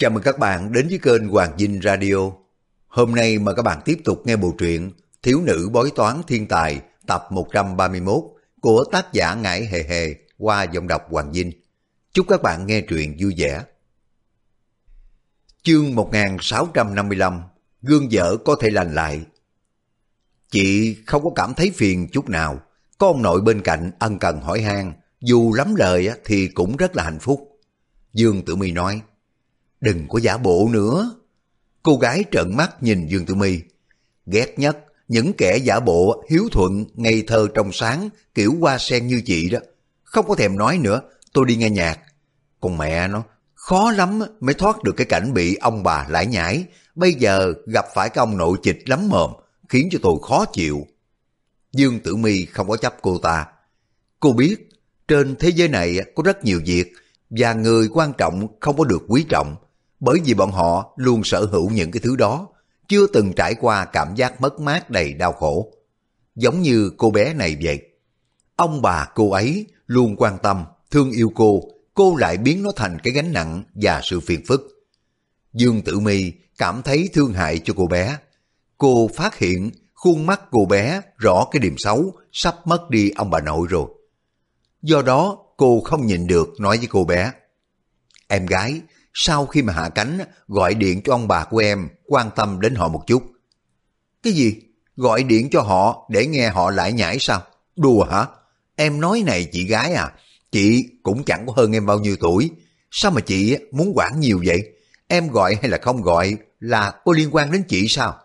Chào mừng các bạn đến với kênh Hoàng Dinh Radio. Hôm nay mà các bạn tiếp tục nghe bộ truyện Thiếu nữ bói toán thiên tài, tập 131 của tác giả Ngải Hề Hề qua giọng đọc Hoàng Dinh. Chúc các bạn nghe truyện vui vẻ. Chương 1655 Gương dở có thể lành lại Chị không có cảm thấy phiền chút nào. Có ông nội bên cạnh ân cần hỏi han, dù lắm lời thì cũng rất là hạnh phúc. Dương Tử My nói Đừng có giả bộ nữa. Cô gái trợn mắt nhìn Dương Tử My. Ghét nhất những kẻ giả bộ hiếu thuận, ngây thơ trong sáng, kiểu hoa sen như chị đó. Không có thèm nói nữa, tôi đi nghe nhạc. Còn mẹ nó, khó lắm mới thoát được cái cảnh bị ông bà lải nhải. Bây giờ gặp phải cái ông nội chịch lắm mồm, khiến cho tôi khó chịu. Dương Tử My không có chấp cô ta. Cô biết, trên thế giới này có rất nhiều việc, và người quan trọng không có được quý trọng, bởi vì bọn họ luôn sở hữu những cái thứ đó, chưa từng trải qua cảm giác mất mát đầy đau khổ. Giống như cô bé này vậy. Ông bà cô ấy luôn quan tâm, thương yêu cô, cô lại biến nó thành cái gánh nặng và sự phiền phức. Dương Tử Mi cảm thấy thương hại cho cô bé. Cô phát hiện khuôn mắt cô bé rõ cái điểm xấu, sắp mất đi ông bà nội rồi. Do đó, cô không nhìn được nói với cô bé. Em gái, sau khi mà hạ cánh, gọi điện cho ông bà của em, quan tâm đến họ một chút. Cái gì? Gọi điện cho họ để nghe họ lại nhảy sao? Đùa hả? Em nói này chị gái à, chị cũng chẳng có hơn em bao nhiêu tuổi. Sao mà chị muốn quản nhiều vậy? Em gọi hay là không gọi là có liên quan đến chị sao?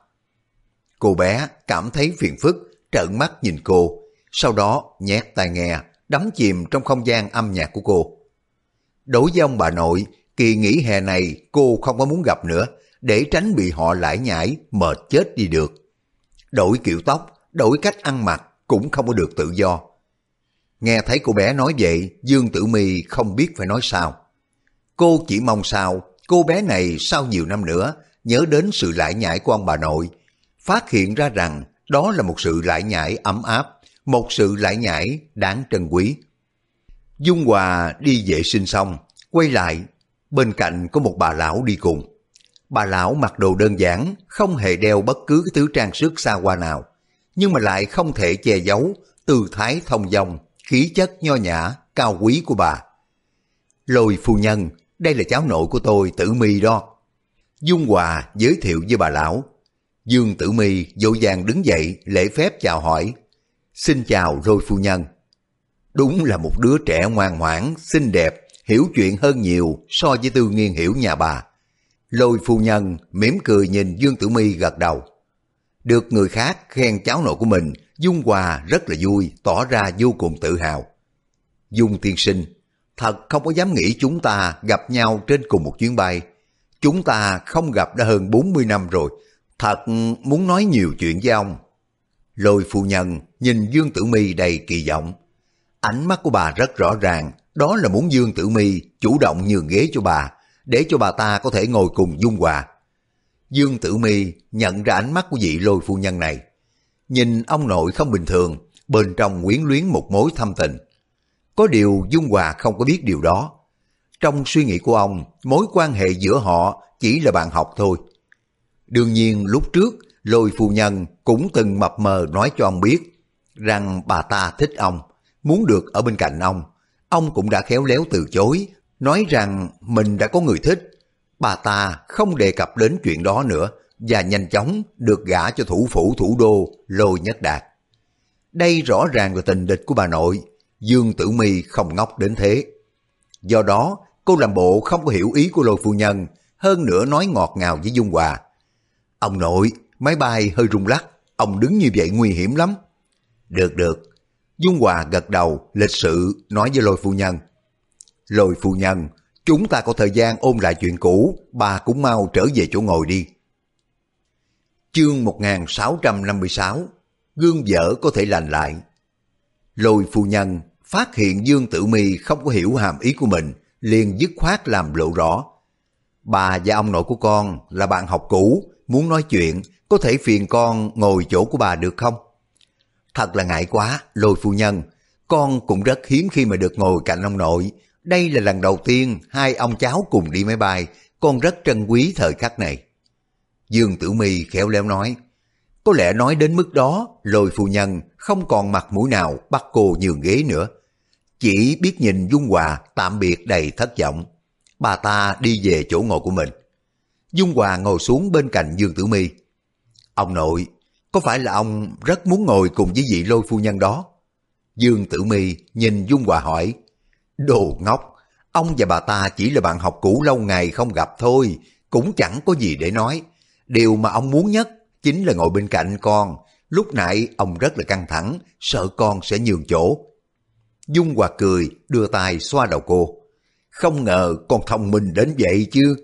Cô bé cảm thấy phiền phức, trợn mắt nhìn cô, sau đó nhét tai nghe, đắm chìm trong không gian âm nhạc của cô. Đối với ông bà nội, kỳ nghỉ hè này cô không có muốn gặp nữa, để tránh bị họ lải nhải, mệt chết đi được. Đổi kiểu tóc, đổi cách ăn mặc cũng không có được tự do. Nghe thấy cô bé nói vậy, Dương Tử Mi không biết phải nói sao. Cô chỉ mong sao cô bé này sau nhiều năm nữa nhớ đến sự lải nhải của ông bà nội, phát hiện ra rằng đó là một sự lải nhải ấm áp, một sự lải nhải đáng trân quý. Dung Hòa đi vệ sinh xong, quay lại, bên cạnh có một bà lão đi cùng. Bà lão mặc đồ đơn giản, không hề đeo bất cứ cái thứ trang sức xa hoa nào, nhưng mà lại không thể che giấu tư thái thông dong, khí chất nho nhã, cao quý của bà. Lôi phu nhân, đây là cháu nội của tôi, Tử Mi đó. Dung Hòa giới thiệu với bà lão. Dương Tử Mi dỗ dàng đứng dậy lễ phép chào hỏi. Xin chào Lôi phu nhân. Đúng là một đứa trẻ ngoan ngoãn, xinh đẹp, hiểu chuyện hơn nhiều so với tư nghiên hiểu nhà bà. Lôi phu nhân mỉm cười nhìn Dương Tử Mi gật đầu. Được người khác khen cháu nội của mình, Dung Hòa rất là vui, tỏ ra vô cùng tự hào. Dung tiên sinh, thật không có dám nghĩ chúng ta gặp nhau trên cùng một chuyến bay. Chúng ta không gặp đã hơn 40 năm rồi, thật muốn nói nhiều chuyện với ông. Lôi phu nhân nhìn Dương Tử Mi đầy kỳ vọng. Ánh mắt của bà rất rõ ràng, đó là muốn Dương Tử Mi chủ động nhường ghế cho bà, để cho bà ta có thể ngồi cùng Dung Hòa. Dương Tử Mi nhận ra ánh mắt của vị lôi phu nhân này. Nhìn ông nội không bình thường, bên trong quyến luyến một mối thâm tình. Có điều Dung Hòa không có biết điều đó. Trong suy nghĩ của ông, mối quan hệ giữa họ chỉ là bạn học thôi. Đương nhiên lúc trước, lôi phu nhân cũng từng mập mờ nói cho ông biết rằng bà ta thích ông, muốn được ở bên cạnh ông. Ông cũng đã khéo léo từ chối, nói rằng mình đã có người thích. Bà ta không đề cập đến chuyện đó nữa và nhanh chóng được gả cho thủ phủ thủ đô Lôi Nhất Đạt. Đây rõ ràng là tình địch của bà nội, Dương Tử Mi không ngốc đến thế. Do đó, cô làm bộ không có hiểu ý của lôi phu nhân, hơn nữa nói ngọt ngào với Dung Hòa. Ông nội, máy bay hơi rung lắc, ông đứng như vậy nguy hiểm lắm. Được được, Dung Hòa gật đầu, lịch sự nói với lôi phu nhân. Lôi phu nhân, chúng ta có thời gian ôn lại chuyện cũ, bà cũng mau trở về chỗ ngồi đi. Chương 1656 Gương vỡ có thể lành lại Lôi phu nhân phát hiện Dương Tử Mi không có hiểu hàm ý của mình, liền dứt khoát làm lộ rõ. Bà và ông nội của con là bạn học cũ, muốn nói chuyện, có thể phiền con ngồi chỗ của bà được không? Thật là ngại quá, lôi phu nhân, con cũng rất hiếm khi mà được ngồi cạnh ông nội. Đây là lần đầu tiên hai ông cháu cùng đi máy bay, con rất trân quý thời khắc này. Dương Tử Mi khéo léo nói, có lẽ nói đến mức đó, lôi phu nhân không còn mặt mũi nào bắt cô nhường ghế nữa. Chỉ biết nhìn Dung Hòa tạm biệt đầy thất vọng. Bà ta đi về chỗ ngồi của mình. Dung Hòa ngồi xuống bên cạnh Dương Tử Mi. Ông nội, có phải là ông rất muốn ngồi cùng với vị lôi phu nhân đó? Dương Tử Mi nhìn Dung Hòa hỏi. Đồ ngốc, ông và bà ta chỉ là bạn học cũ lâu ngày không gặp thôi, cũng chẳng có gì để nói. Điều mà ông muốn nhất chính là ngồi bên cạnh con. Lúc nãy ông rất là căng thẳng, sợ con sẽ nhường chỗ. Dung Hòa cười, đưa tay xoa đầu cô. Không ngờ con thông minh đến vậy chứ.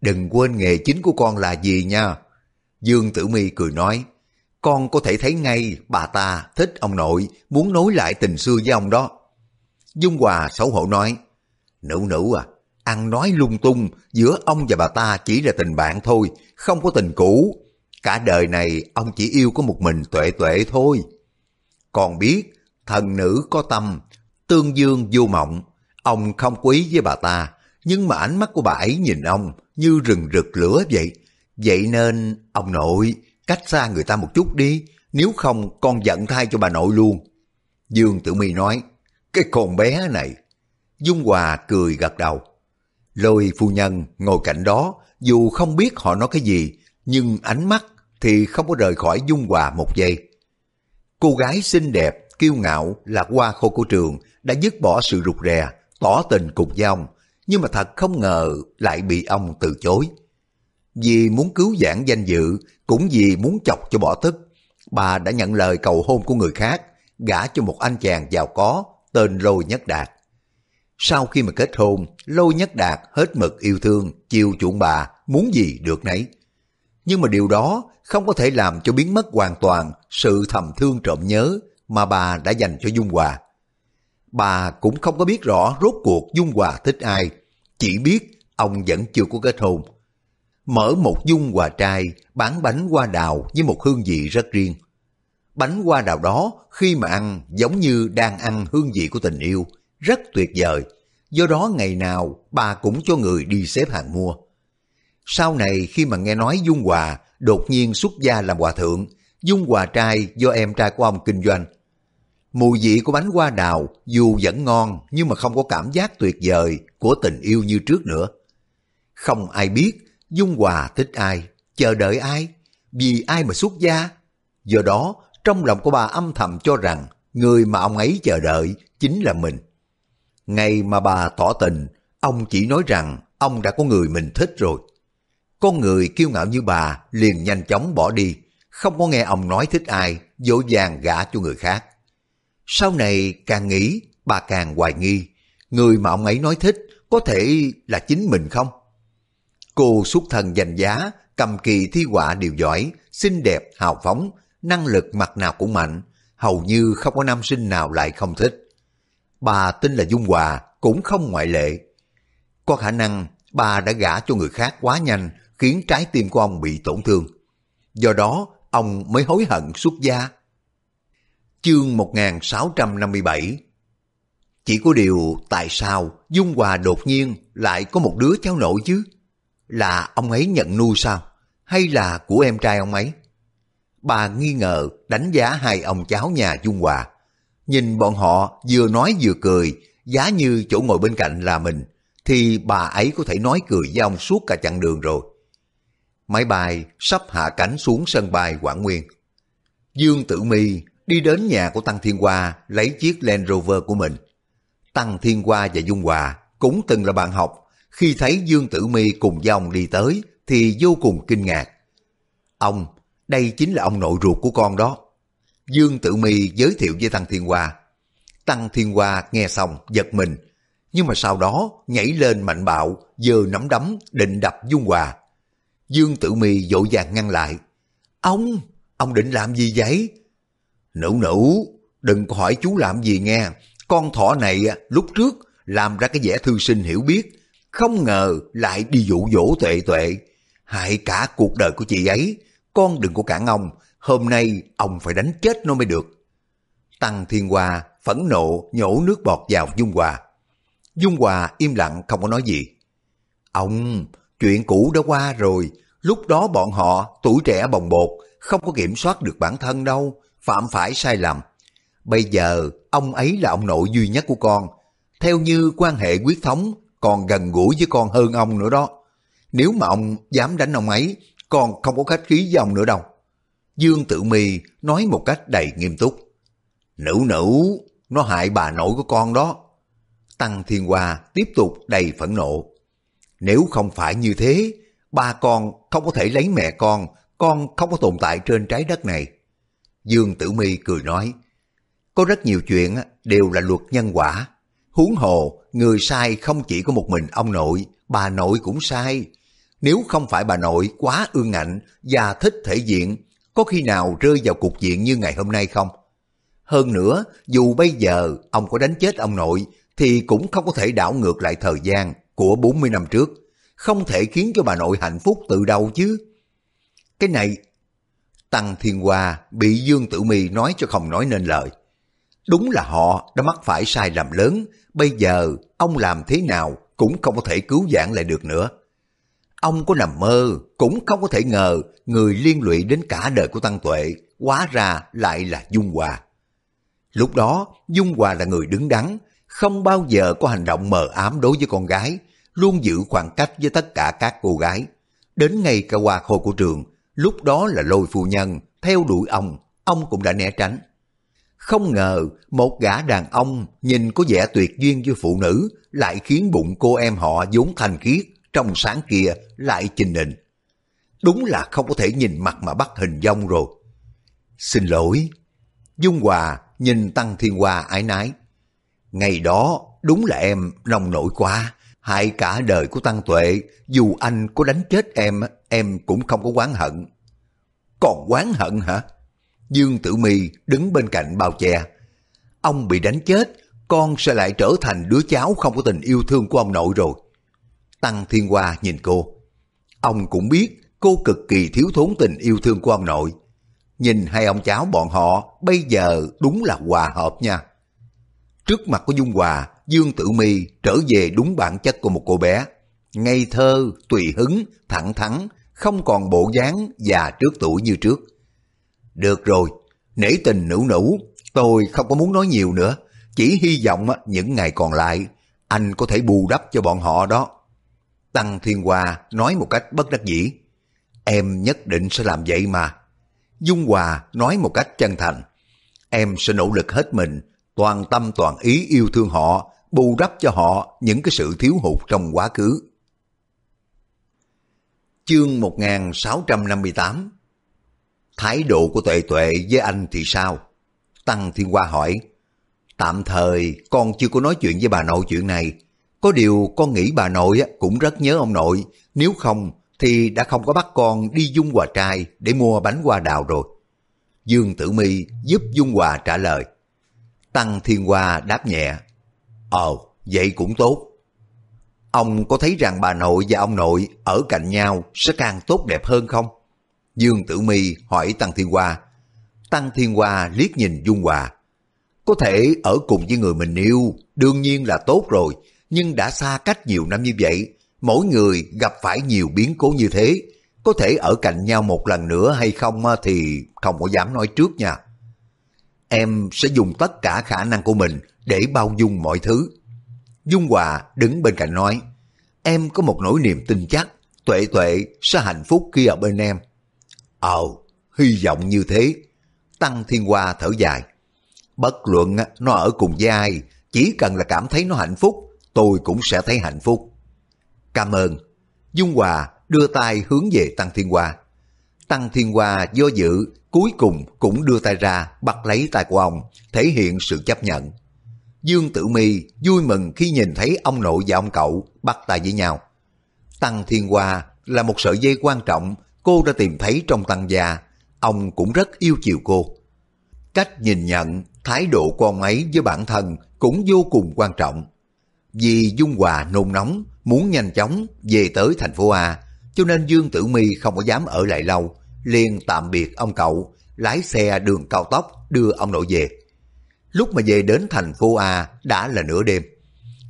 Đừng quên nghề chính của con là gì nha. Dương Tử Mi cười nói, con có thể thấy ngay bà ta thích ông nội, muốn nối lại tình xưa với ông đó. Dung Hòa xấu hổ nói, nữ nữ à, ăn nói lung tung, giữa ông và bà ta chỉ là tình bạn thôi, không có tình cũ. Cả đời này ông chỉ yêu có một mình tuệ tuệ thôi. Còn biết, thần nữ có tâm, tương dương vô mộng, ông không quý với bà ta, nhưng mà ánh mắt của bà ấy nhìn ông như rừng rực lửa vậy. Vậy nên, ông nội, cách xa người ta một chút đi, nếu không con giận thay cho bà nội luôn. Dương Tử Mi nói, cái con bé này. Dung Hòa cười gật đầu. Lôi phu nhân ngồi cạnh đó, dù không biết họ nói cái gì, nhưng ánh mắt thì không có rời khỏi Dung Hòa một giây. Cô gái xinh đẹp, kiêu ngạo, lạc qua khô của trường đã dứt bỏ sự rụt rè, tỏ tình cục với ông, nhưng mà thật không ngờ lại bị ông từ chối. Vì muốn cứu giãn danh dự, cũng vì muốn chọc cho bỏ tức, bà đã nhận lời cầu hôn của người khác, gả cho một anh chàng giàu có tên Lôi Nhất Đạt. Sau khi mà kết hôn, Lôi Nhất Đạt hết mực yêu thương, chiều chuộng bà, muốn gì được nấy. Nhưng mà điều đó không có thể làm cho biến mất hoàn toàn sự thầm thương trộm nhớ mà bà đã dành cho Dung Hòa. Bà cũng không có biết rõ rốt cuộc Dung Hòa thích ai, chỉ biết ông vẫn chưa có kết hôn. Mở một Dung Hòa trai bán bánh hoa đào với một hương vị rất riêng. Bánh hoa đào đó khi mà ăn giống như đang ăn hương vị của tình yêu, rất tuyệt vời. Do đó ngày nào bà cũng cho người đi xếp hàng mua. Sau này khi mà nghe nói Dung Hòa đột nhiên xuất gia làm hòa thượng, Dung Hòa trai do em trai của ông kinh doanh. Mùi vị của bánh hoa đào dù vẫn ngon nhưng mà không có cảm giác tuyệt vời của tình yêu như trước nữa. Không ai biết Dung Hòa thích ai, chờ đợi ai, vì ai mà xuất gia. Do đó, trong lòng của bà âm thầm cho rằng người mà ông ấy chờ đợi chính là mình. Ngày mà bà tỏ tình, ông chỉ nói rằng ông đã có người mình thích rồi. Con người kiêu ngạo như bà liền nhanh chóng bỏ đi, không có nghe ông nói thích ai, dỗ dàng gả cho người khác. Sau này càng nghĩ, bà càng hoài nghi, người mà ông ấy nói thích có thể là chính mình không? Cô xuất thân danh giá, cầm kỳ thi họa đều giỏi, xinh đẹp, hào phóng, năng lực mặt nào cũng mạnh, hầu như không có nam sinh nào lại không thích. Bà tin là Dung Hòa, cũng không ngoại lệ. Có khả năng bà đã gả cho người khác quá nhanh, khiến trái tim của ông bị tổn thương. Do đó, ông mới hối hận xuất gia. Chương 1657 Chỉ có điều tại sao Dung Hòa đột nhiên lại có một đứa cháu nội chứ? Là ông ấy nhận nuôi sao? Hay là của em trai ông ấy? Bà nghi ngờ đánh giá hai ông cháu nhà Dung Hòa. Nhìn bọn họ vừa nói vừa cười, giá như chỗ ngồi bên cạnh là mình, thì bà ấy có thể nói cười với ông suốt cả chặng đường rồi. Máy bay sắp hạ cánh xuống sân bay Quảng Nguyên. Dương Tử Mi đi đến nhà của Tăng Thiên Hoa lấy chiếc Land Rover của mình. Tăng Thiên Hoa và Dung Hòa cũng từng là bạn học. Khi thấy Dương Tử Mi cùng với ông đi tới thì vô cùng kinh ngạc. Ông, đây chính là ông nội ruột của con đó. Dương Tử Mi giới thiệu với Tăng Thiên Hoa. Tăng Thiên Hoa nghe xong giật mình, nhưng mà sau đó nhảy lên mạnh bạo, giơ nắm đấm định đập Dung Hòa. Dương Tử Mi dội vàng ngăn lại. Ông, ông định làm gì vậy? Nữ nữ, đừng có hỏi chú làm gì nghe. Con thỏ này lúc trước làm ra cái vẻ thư sinh hiểu biết, không ngờ lại đi dụ dỗ tuệ tuệ, hại cả cuộc đời của chị ấy. Con đừng có cản ông, hôm nay ông phải đánh chết nó mới được. Tăng Thiên Hoa phẫn nộ nhổ nước bọt vào Dung Hòa. Dung Hòa im lặng không có nói gì. Ông, Chuyện cũ đã qua rồi, lúc đó bọn họ tuổi trẻ bồng bột, không có kiểm soát được bản thân đâu, phạm phải sai lầm. Bây giờ, ông ấy là ông nội duy nhất của con. Theo như quan hệ quyết thống, còn gần gũi với con hơn ông nữa đó. Nếu mà ông dám đánh ông ấy, con không có khách khí với ông nữa đâu. Dương Tử Mi nói một cách đầy nghiêm túc. Nữ nữ, nó hại bà nội của con đó. Tăng Thiên Hoa tiếp tục đầy phẫn nộ. Nếu không phải như thế, ba con không có thể lấy mẹ con, con không có tồn tại trên trái đất này. Dương Tử Mi cười nói, có rất nhiều chuyện đều là luật nhân quả. Huống hồ, người sai không chỉ có một mình ông nội, bà nội cũng sai. Nếu không phải bà nội quá ương ngạnh và thích thể diện, có khi nào rơi vào cục diện như ngày hôm nay không? Hơn nữa, dù bây giờ ông có đánh chết ông nội, thì cũng không có thể đảo ngược lại thời gian của 40 năm trước. Không thể khiến cho bà nội hạnh phúc từ đầu chứ. Cái này, Tăng Thiên Hoa bị Dương Tử Mi nói cho không nói nên lời. Đúng là họ đã mắc phải sai lầm lớn, bây giờ ông làm thế nào cũng không có thể cứu vãn lại được nữa. Ông có nằm mơ, cũng không có thể ngờ người liên lụy đến cả đời của Tăng Tuệ, hóa ra lại là Dung Hòa. Lúc đó, Dung Hòa là người đứng đắn, không bao giờ có hành động mờ ám đối với con gái, luôn giữ khoảng cách với tất cả các cô gái. Đến ngay cả hoa khôi của trường, lúc đó là lôi phu nhân, theo đuổi ông, ông cũng đã né tránh. Không ngờ một gã đàn ông nhìn có vẻ tuyệt duyên với phụ nữ lại khiến bụng cô em họ vốn thanh khiết, trong sáng kia lại trình định. Đúng là không có thể nhìn mặt mà bắt hình dong rồi. Xin lỗi. Dung Hòa nhìn Tăng Thiên Hoa ái nái. Ngày đó đúng là em nông nổi quá, hại cả đời của Tăng Tuệ, dù anh có đánh chết em, em cũng không có oán hận. Còn oán hận hả? Dương Tử Mi đứng bên cạnh bao che. Ông bị đánh chết, con sẽ lại trở thành đứa cháu không có tình yêu thương của ông nội rồi. Tăng Thiên Hoa nhìn cô. Ông cũng biết cô cực kỳ thiếu thốn tình yêu thương của ông nội. Nhìn hai ông cháu bọn họ bây giờ đúng là hòa hợp nha. Trước mặt của Dung Hòa, Dương Tử Mi trở về đúng bản chất của một cô bé. Ngây thơ, tùy hứng, thẳng thắn, không còn bộ dáng già trước tuổi như trước. Được rồi, nể tình nữ nữ, tôi không có muốn nói nhiều nữa. Chỉ hy vọng những ngày còn lại, anh có thể bù đắp cho bọn họ đó. Tăng Thiên Hòa nói một cách bất đắc dĩ. Em nhất định sẽ làm vậy mà. Dung Hòa nói một cách chân thành. Em sẽ nỗ lực hết mình, toàn tâm toàn ý yêu thương họ, bù đắp cho họ những cái sự thiếu hụt trong quá khứ. Chương 1658 Thái độ của tuệ tuệ với anh thì sao? Tăng Thiên Hoa hỏi. Tạm thời, con chưa có nói chuyện với bà nội chuyện này. Có điều con nghĩ bà nội cũng rất nhớ ông nội. Nếu không, thì đã không có bắt con đi dung hòa trai để mua bánh hoa đào rồi. Dương Tử Mi giúp Dung Hòa trả lời. Tăng Thiên Hoa đáp nhẹ. ồ vậy cũng tốt. Ông có thấy rằng bà nội và ông nội ở cạnh nhau sẽ càng tốt đẹp hơn không? Dương Tử Mi hỏi Tăng Thiên Hoa. Tăng Thiên Hoa liếc nhìn Dung Hòa. Có thể ở cùng với người mình yêu, đương nhiên là tốt rồi, nhưng đã xa cách nhiều năm như vậy, mỗi người gặp phải nhiều biến cố như thế, có thể ở cạnh nhau một lần nữa hay không thì không có dám nói trước nha. Em sẽ dùng tất cả khả năng của mình để bao dung mọi thứ. Dung Hòa đứng bên cạnh nói, em có một nỗi niềm tin chắc, tuệ tuệ sẽ hạnh phúc khi ở bên em. Ờ, hy vọng như thế. Tăng Thiên Hoa thở dài. Bất luận nó ở cùng với ai, chỉ cần là cảm thấy nó hạnh phúc, tôi cũng sẽ thấy hạnh phúc. Cảm ơn. Dung Hòa đưa tay hướng về Tăng Thiên Hoa. Tăng Thiên Hoa do dự, cuối cùng cũng đưa tay ra bắt lấy tay của ông, thể hiện sự chấp nhận. Dương Tử Mi vui mừng khi nhìn thấy ông nội và ông cậu bắt tay với nhau. Tăng Thiên Hoa là một sợi dây quan trọng cô đã tìm thấy trong tăng gia, ông cũng rất yêu chiều cô. Cách nhìn nhận, thái độ của ông ấy với bản thân cũng vô cùng quan trọng. Vì Dung Hòa nôn nóng, muốn nhanh chóng về tới thành phố A, cho nên Dương Tử my không có dám ở lại lâu, liền tạm biệt ông cậu, lái xe đường cao tốc đưa ông nội về. Lúc mà về đến thành phố A đã là nửa đêm.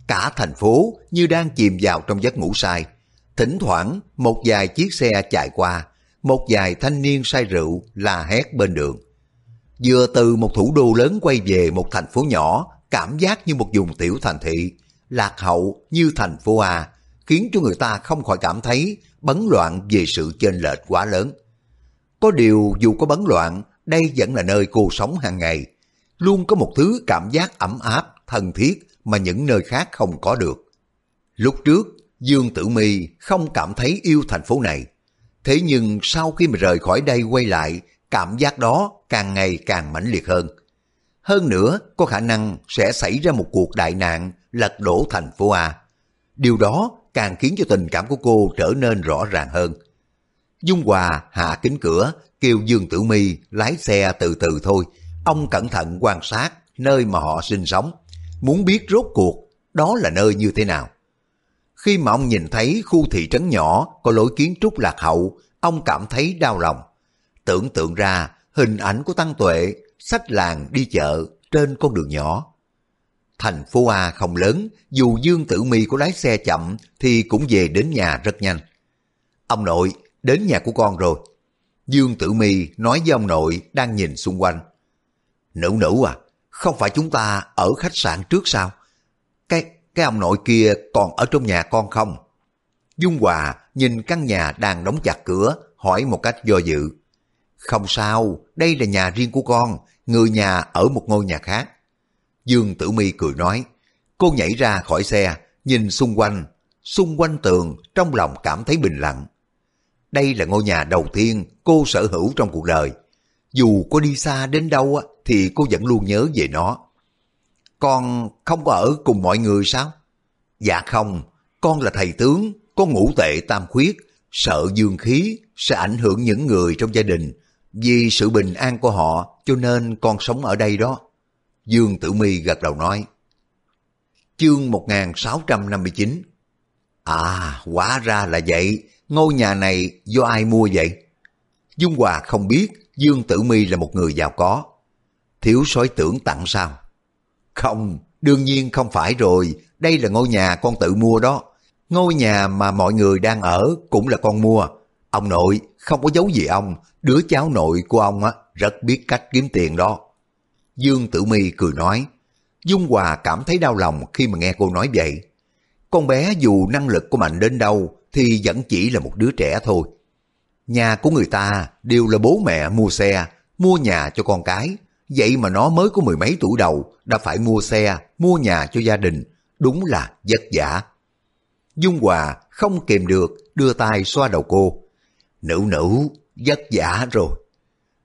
Cả thành phố như đang chìm vào trong giấc ngủ say. Thỉnh thoảng một vài chiếc xe chạy qua, một vài thanh niên say rượu la hét bên đường. Vừa từ một thủ đô lớn quay về một thành phố nhỏ, cảm giác như một vùng tiểu thành thị, lạc hậu như thành phố A, khiến cho người ta không khỏi cảm thấy bấn loạn về sự chênh lệch quá lớn. Có điều dù có bấn loạn, đây vẫn là nơi cô sống hàng ngày. Luôn có một thứ cảm giác ấm áp, thân thiết mà những nơi khác không có được. Lúc trước, Dương Tử Mi không cảm thấy yêu thành phố này. Thế nhưng sau khi mà rời khỏi đây quay lại, cảm giác đó càng ngày càng mãnh liệt hơn. Hơn nữa, có khả năng sẽ xảy ra một cuộc đại nạn lật đổ thành phố A. Điều đó càng khiến cho tình cảm của cô trở nên rõ ràng hơn. Dung Hòa hạ kính cửa, kêu Dương Tử Mi lái xe từ từ thôi. Ông cẩn thận quan sát nơi mà họ sinh sống, muốn biết rốt cuộc đó là nơi như thế nào. Khi mà ông nhìn thấy khu thị trấn nhỏ có lối kiến trúc lạc hậu, ông cảm thấy đau lòng. Tưởng tượng ra hình ảnh của Tăng Tuệ sách làng đi chợ trên con đường nhỏ. Thành phố A không lớn, dù Dương Tử Mi có lái xe chậm thì cũng về đến nhà rất nhanh. Ông nội, đến nhà của con rồi. Dương Tử Mi nói với ông nội đang nhìn xung quanh. Nữ nữ à, không phải chúng ta ở khách sạn trước sao? Cái cái ông nội kia còn ở trong nhà con không? Dung Hòa nhìn căn nhà đang đóng chặt cửa, hỏi một cách do dự. Không sao, đây là nhà riêng của con, người nhà ở một ngôi nhà khác. Dương Tử Mi cười nói, cô nhảy ra khỏi xe, nhìn xung quanh, xung quanh tường, trong lòng cảm thấy bình lặng. Đây là ngôi nhà đầu tiên cô sở hữu trong cuộc đời. Dù có đi xa đến đâu thì cô vẫn luôn nhớ về nó. Con không có ở cùng mọi người sao? Dạ không, con là thầy tướng, có ngũ tệ tam khuyết, sợ dương khí sẽ ảnh hưởng những người trong gia đình. Vì sự bình an của họ cho nên con sống ở đây đó. Dương Tử Mi gật đầu nói. Chương 1659 À, quả ra là vậy, ngôi nhà này do ai mua vậy? Dung Hòa không biết Dương Tử Mi là một người giàu có. Thiếu sói tưởng tặng sao? Không, đương nhiên không phải rồi, đây là ngôi nhà con tự mua đó. Ngôi nhà mà mọi người đang ở cũng là con mua. Ông nội không có giấu gì ông, đứa cháu nội của ông á rất biết cách kiếm tiền đó. Dương Tử Mi cười nói, Dung Hòa cảm thấy đau lòng khi mà nghe cô nói vậy. Con bé dù năng lực của mạnh đến đâu thì vẫn chỉ là một đứa trẻ thôi. Nhà của người ta đều là bố mẹ mua xe, mua nhà cho con cái. Vậy mà nó mới có mười mấy tuổi đầu đã phải mua xe, mua nhà cho gia đình. Đúng là vất vả. Dung Hòa không kìm được đưa tay xoa đầu cô. Nữ nữ, vất vả rồi.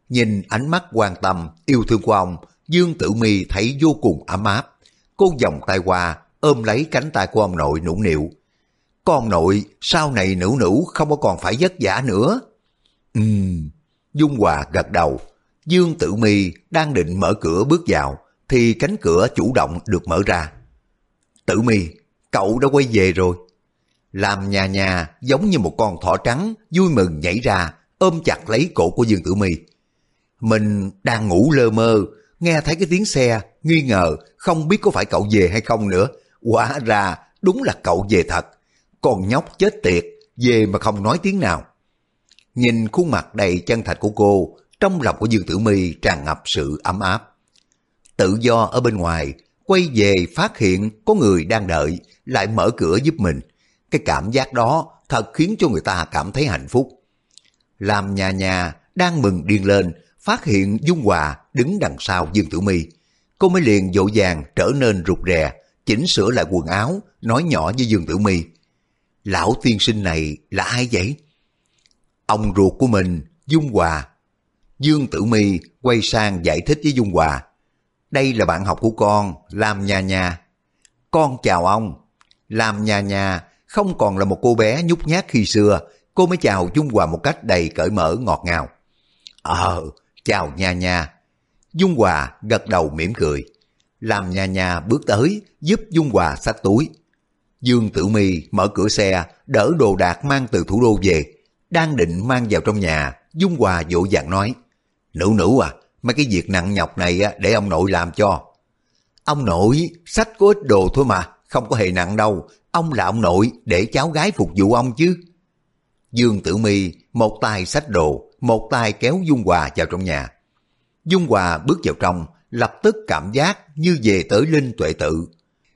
Nhìn ánh mắt quan tâm, yêu thương của ông, Dương Tử Mi thấy vô cùng ấm áp. Cô vòng tay qua, ôm lấy cánh tay của ông nội nũng nịu. Con nội, sau này nữ nữ không có còn phải vất vả nữa. Ừm, Dung Hòa gật đầu. Dương Tử Mi đang định mở cửa bước vào, thì cánh cửa chủ động được mở ra. Tử Mi, cậu đã quay về rồi. Làm nhà nhà giống như một con thỏ trắng vui mừng nhảy ra, ôm chặt lấy cổ của Dương Tử Mi. Mình đang ngủ lơ mơ, nghe thấy cái tiếng xe, nghi ngờ không biết có phải cậu về hay không nữa. Quả ra đúng là cậu về thật. Còn nhóc chết tiệt, về mà không nói tiếng nào. Nhìn khuôn mặt đầy chân thật của cô, trong lòng của Dương Tử Mi tràn ngập sự ấm áp. Tự do ở bên ngoài, quay về phát hiện có người đang đợi, lại mở cửa giúp mình. Cái cảm giác đó thật khiến cho người ta cảm thấy hạnh phúc. Làm nhà nhà đang mừng điên lên, phát hiện Dung Hòa đứng đằng sau Dương Tử Mi. Cô mới liền dội vàng trở nên rụt rè, chỉnh sửa lại quần áo, nói nhỏ với Dương Tử Mi. Lão tiên sinh này là ai vậy? Ông ruột của mình, Dung Hòa. Dương Tử Mi quay sang giải thích với Dung Hòa. Đây là bạn học của con, làm nhà nhà. Con chào ông. Làm nhà nhà không còn là một cô bé nhút nhát khi xưa, cô mới chào Dung Hòa một cách đầy cởi mở ngọt ngào. Ờ, chào nha nha. Dung Hòa gật đầu mỉm cười. Làm nha nha bước tới, giúp Dung Hòa xách túi. Dương Tử Mi mở cửa xe, đỡ đồ đạc mang từ thủ đô về. Đang định mang vào trong nhà, Dung Hòa dỗ dàng nói. Nữ nữ à, mấy cái việc nặng nhọc này để ông nội làm cho. Ông nội, sách có ít đồ thôi mà, không có hề nặng đâu, ông là ông nội để cháu gái phục vụ ông chứ. Dương Tử Mi một tay sách đồ, một tay kéo Dung Hòa vào trong nhà. Dung Hòa bước vào trong, lập tức cảm giác như về tới linh tuệ tự.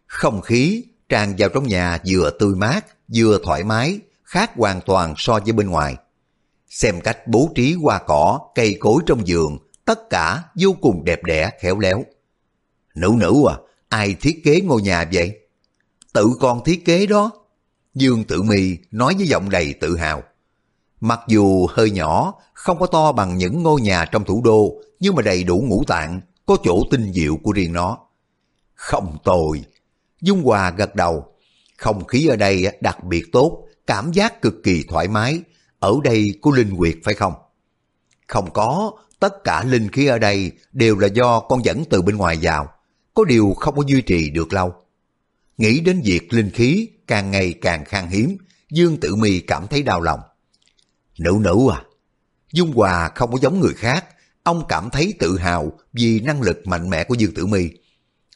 Không khí tràn vào trong nhà vừa tươi mát, vừa thoải mái, khác hoàn toàn so với bên ngoài. Xem cách bố trí hoa cỏ, cây cối trong giường, tất cả vô cùng đẹp đẽ, khéo léo. Nữ nữ à, ai thiết kế ngôi nhà vậy? Tự con thiết kế đó. Dương Tử Mi nói với giọng đầy tự hào. Mặc dù hơi nhỏ, không có to bằng những ngôi nhà trong thủ đô, nhưng mà đầy đủ ngũ tạng, có chỗ tinh diệu của riêng nó. Không tồi. Dung Hòa gật đầu. Không khí ở đây đặc biệt tốt, cảm giác cực kỳ thoải mái. Ở đây có linh quyệt phải không? Không có, tất cả linh khí ở đây đều là do con dẫn từ bên ngoài vào. Có điều không có duy trì được lâu. Nghĩ đến việc linh khí càng ngày càng khan hiếm, Dương Tử Mi cảm thấy đau lòng. Nữ nữ à, Dung Hòa không có giống người khác, ông cảm thấy tự hào vì năng lực mạnh mẽ của Dương Tử Mi.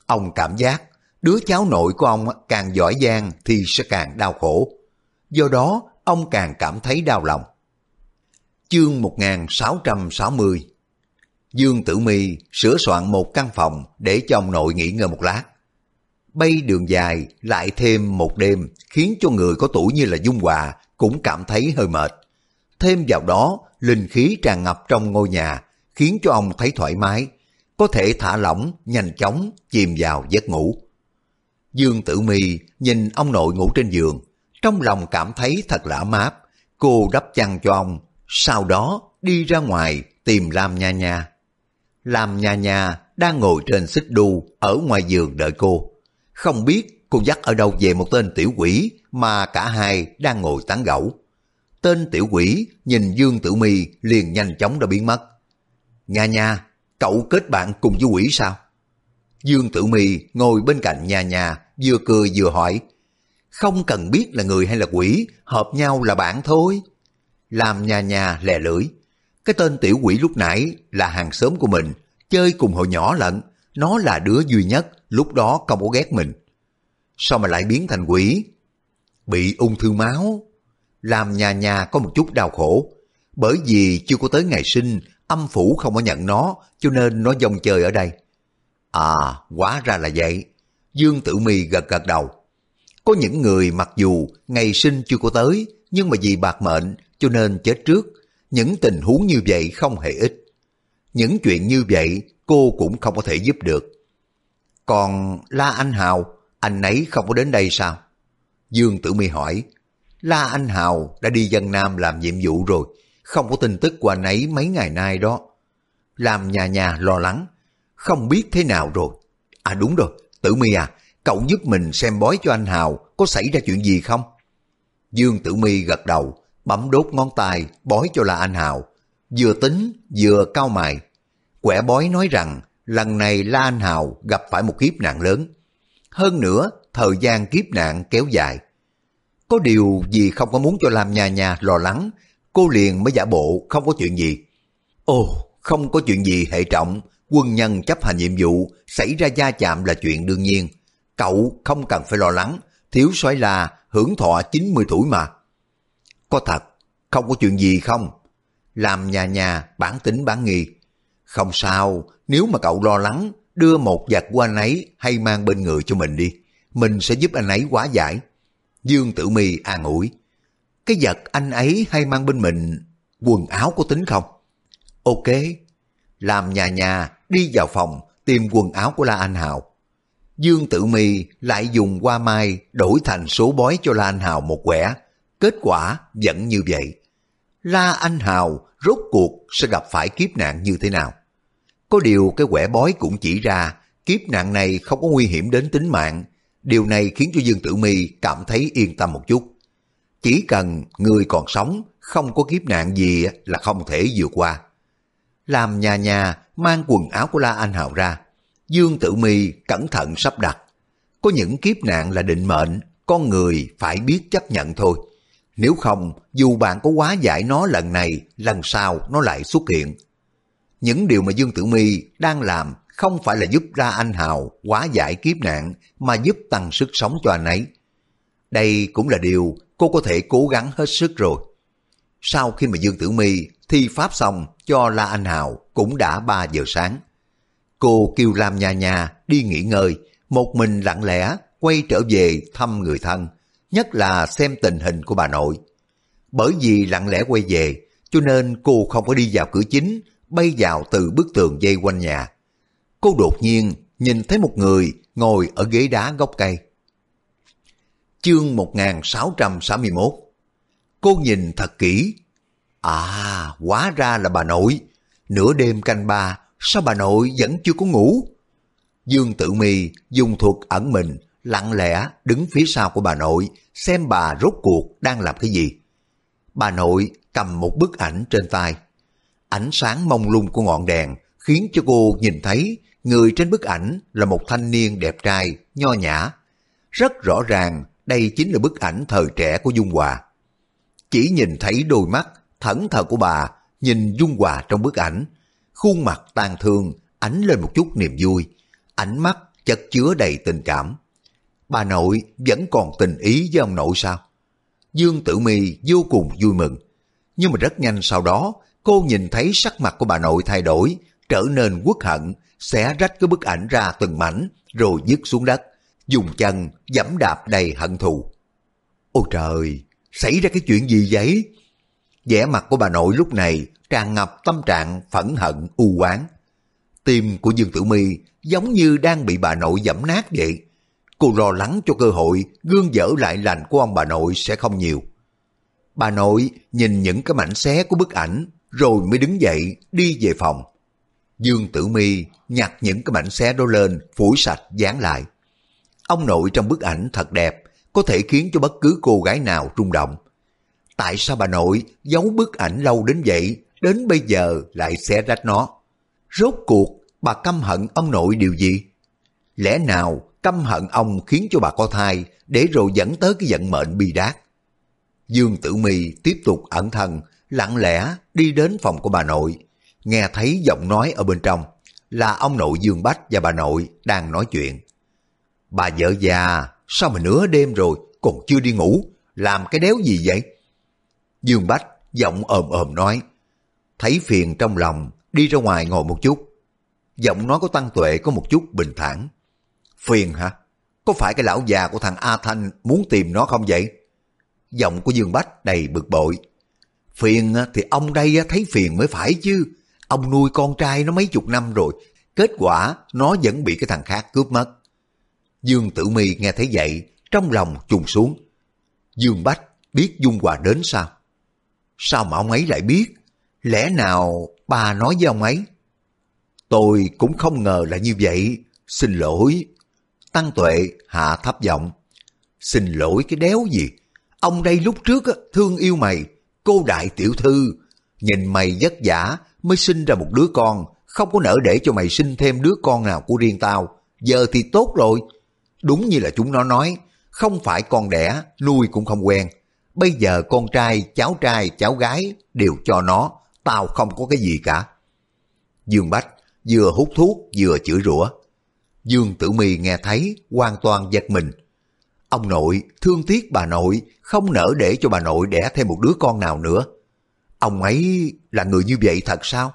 Ông cảm giác đứa cháu nội của ông càng giỏi giang thì sẽ càng đau khổ. Do đó, ông càng cảm thấy đau lòng. Chương 1660 Dương Tử Mi sửa soạn một căn phòng để cho ông nội nghỉ ngơi một lát. Bay đường dài lại thêm một đêm khiến cho người có tuổi như là Dung Hòa cũng cảm thấy hơi mệt. Thêm vào đó, linh khí tràn ngập trong ngôi nhà khiến cho ông thấy thoải mái, có thể thả lỏng, nhanh chóng chìm vào giấc ngủ. Dương Tử Mi nhìn ông nội ngủ trên giường, trong lòng cảm thấy thật lạ máp. Cô đắp chăn cho ông, sau đó đi ra ngoài tìm Lam Nha Nha. Lam Nha Nha đang ngồi trên xích đu ở ngoài giường đợi cô. Không biết cô dắt ở đâu về một tên tiểu quỷ mà cả hai đang ngồi tán gẫu. Tên tiểu quỷ nhìn Dương Tử Mi liền nhanh chóng đã biến mất. Nha Nha, cậu kết bạn cùng với quỷ sao? Dương Tử Mi ngồi bên cạnh Nha Nha, vừa cười vừa hỏi. Không cần biết là người hay là quỷ, hợp nhau là bạn thôi. Làm nhà nhà lè lưỡi. Cái tên tiểu quỷ lúc nãy là hàng xóm của mình, chơi cùng hồi nhỏ lận. Nó là đứa duy nhất lúc đó không có ghét mình. Sao mà lại biến thành quỷ? Bị ung thư máu. Làm nhà nhà có một chút đau khổ. Bởi vì chưa có tới ngày sinh, âm phủ không có nhận nó, cho nên nó dông chơi ở đây. À, quá ra là vậy. Dương Tử Mi gật gật đầu. Có những người mặc dù ngày sinh chưa có tới, nhưng mà vì bạc mệnh cho nên chết trước. Những tình huống như vậy không hề ít. Những chuyện như vậy cô cũng không có thể giúp được. Còn La Anh Hào, anh ấy không có đến đây sao? Dương Tử Mi hỏi. La Anh Hào đã đi dân Nam làm nhiệm vụ rồi, không có tin tức của anh ấy mấy ngày nay đó. Làm nhà nhà lo lắng, không biết thế nào rồi. À đúng rồi, Tử Mi à, cậu giúp mình xem bói cho anh Hào có xảy ra chuyện gì không? Dương Tử Mi gật đầu, bấm đốt ngón tay bói cho là Anh Hào, vừa tính vừa cao mày. Quẻ bói nói rằng lần này La Anh Hào gặp phải một kiếp nạn lớn. Hơn nữa, thời gian kiếp nạn kéo dài. Có điều gì không có muốn cho làm nhà nhà lo lắng, cô liền mới giả bộ không có chuyện gì. Ồ, không có chuyện gì hệ trọng, quân nhân chấp hành nhiệm vụ, xảy ra gia chạm là chuyện đương nhiên. Cậu không cần phải lo lắng, thiếu soái là hưởng thọ 90 tuổi mà. Có thật, không có chuyện gì không? Làm nhà nhà bản tính bản nghi. Không sao, nếu mà cậu lo lắng, đưa một vật của anh ấy hay mang bên người cho mình đi. Mình sẽ giúp anh ấy quá giải. Dương Tử Mi an ủi. Cái vật anh ấy hay mang bên mình, quần áo có tính không? Ok. Làm nhà nhà đi vào phòng tìm quần áo của La Anh Hào. Dương Tử Mi lại dùng hoa mai đổi thành số bói cho La Anh Hào một quẻ. Kết quả vẫn như vậy. La Anh Hào rốt cuộc sẽ gặp phải kiếp nạn như thế nào? Có điều cái quẻ bói cũng chỉ ra kiếp nạn này không có nguy hiểm đến tính mạng. Điều này khiến cho Dương Tử Mi cảm thấy yên tâm một chút. Chỉ cần người còn sống, không có kiếp nạn gì là không thể vượt qua. Làm nhà nhà mang quần áo của La Anh Hào ra. Dương Tử Mi cẩn thận sắp đặt. Có những kiếp nạn là định mệnh, con người phải biết chấp nhận thôi. Nếu không, dù bạn có quá giải nó lần này, lần sau nó lại xuất hiện. Những điều mà Dương Tử Mi đang làm không phải là giúp ra anh hào quá giải kiếp nạn mà giúp tăng sức sống cho anh ấy. Đây cũng là điều cô có thể cố gắng hết sức rồi. Sau khi mà Dương Tử Mi thi pháp xong cho La Anh Hào cũng đã 3 giờ sáng. Cô kêu làm nhà nhà đi nghỉ ngơi, một mình lặng lẽ quay trở về thăm người thân, nhất là xem tình hình của bà nội. Bởi vì lặng lẽ quay về, cho nên cô không có đi vào cửa chính, bay vào từ bức tường dây quanh nhà. Cô đột nhiên nhìn thấy một người ngồi ở ghế đá gốc cây. Chương 1661 Cô nhìn thật kỹ. À, hóa ra là bà nội. Nửa đêm canh ba, sao bà nội vẫn chưa có ngủ? Dương Tử Mi dùng thuật ẩn mình, lặng lẽ đứng phía sau của bà nội, xem bà rốt cuộc đang làm cái gì. Bà nội cầm một bức ảnh trên tay. Ánh sáng mông lung của ngọn đèn khiến cho cô nhìn thấy người trên bức ảnh là một thanh niên đẹp trai, nho nhã. Rất rõ ràng đây chính là bức ảnh thời trẻ của Dung Hòa. Chỉ nhìn thấy đôi mắt thẫn thờ của bà nhìn Dung Hòa trong bức ảnh, khuôn mặt tàn thương ánh lên một chút niềm vui, ánh mắt chất chứa đầy tình cảm. Bà nội vẫn còn tình ý với ông nội sao? Dương Tử Mi vô cùng vui mừng. Nhưng mà rất nhanh sau đó, cô nhìn thấy sắc mặt của bà nội thay đổi, trở nên quốc hận, xé rách cái bức ảnh ra từng mảnh, rồi dứt xuống đất, dùng chân dẫm đạp đầy hận thù. Ôi trời, xảy ra cái chuyện gì vậy? vẻ mặt của bà nội lúc này tràn ngập tâm trạng phẫn hận u oán. Tim của Dương Tử Mi giống như đang bị bà nội giẫm nát vậy. Cô lo lắng cho cơ hội gương dở lại lành của ông bà nội sẽ không nhiều. Bà nội nhìn những cái mảnh xé của bức ảnh rồi mới đứng dậy đi về phòng. Dương Tử Mi nhặt những cái mảnh xé đó lên, phủi sạch dán lại. Ông nội trong bức ảnh thật đẹp, có thể khiến cho bất cứ cô gái nào rung động. Tại sao bà nội giấu bức ảnh lâu đến vậy, đến bây giờ lại xé rách nó? Rốt cuộc, bà căm hận ông nội điều gì? Lẽ nào căm hận ông khiến cho bà có thai để rồi dẫn tới cái vận mệnh bi đát? Dương Tử Mi tiếp tục ẩn thân, lặng lẽ đi đến phòng của bà nội, nghe thấy giọng nói ở bên trong là ông nội Dương Bách và bà nội đang nói chuyện. Bà vợ già, sao mà nửa đêm rồi còn chưa đi ngủ, làm cái đéo gì vậy? Dương Bách giọng ồm ồm nói, thấy phiền trong lòng, đi ra ngoài ngồi một chút. Giọng nói của Tăng Tuệ có một chút bình thản. Phiền hả? Có phải cái lão già của thằng A Thanh muốn tìm nó không vậy? Giọng của Dương Bách đầy bực bội. Phiền thì ông đây thấy phiền mới phải chứ. Ông nuôi con trai nó mấy chục năm rồi, kết quả nó vẫn bị cái thằng khác cướp mất. Dương Tử Mi nghe thấy vậy, trong lòng trùng xuống. Dương Bách biết Dung Hòa đến sao? Sao mà ông ấy lại biết? Lẽ nào bà nói với ông ấy? Tôi cũng không ngờ là như vậy. Xin lỗi. Tăng Tuệ hạ thấp giọng. Xin lỗi cái đéo gì? Ông đây lúc trước thương yêu mày, cô đại tiểu thư. Nhìn mày vất vả mới sinh ra một đứa con, không có nỡ để cho mày sinh thêm đứa con nào của riêng tao. Giờ thì tốt rồi. Đúng như là chúng nó nói, không phải con đẻ, nuôi cũng không quen. Bây giờ con trai, cháu trai, cháu gái đều cho nó, tao không có cái gì cả. Dương Bách vừa hút thuốc vừa chửi rủa. Dương Tử Mi nghe thấy hoàn toàn giật mình. Ông nội thương tiếc bà nội, không nỡ để cho bà nội đẻ thêm một đứa con nào nữa. Ông ấy là người như vậy thật sao?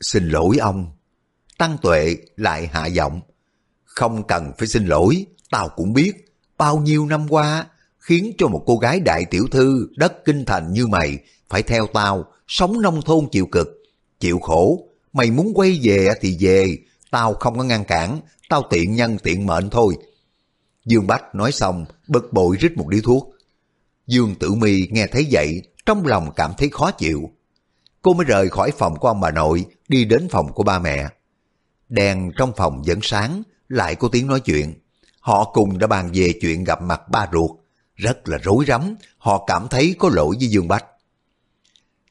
Xin lỗi ông. Tăng Tuệ lại hạ giọng. Không cần phải xin lỗi, tao cũng biết. Bao nhiêu năm qua, khiến cho một cô gái đại tiểu thư đất kinh thành như mày phải theo tao, sống nông thôn chịu cực, chịu khổ. Mày muốn quay về thì về, tao không có ngăn cản, tao tiện nhân tiện mệnh thôi. Dương Bách nói xong, bực bội rít một điếu thuốc. Dương Tử Mi nghe thấy vậy, trong lòng cảm thấy khó chịu. Cô mới rời khỏi phòng của ông bà nội, đi đến phòng của ba mẹ. Đèn trong phòng vẫn sáng, lại có tiếng nói chuyện. Họ cùng đã bàn về chuyện gặp mặt ba ruột. Rất là rối rắm, họ cảm thấy có lỗi với Dương Bách.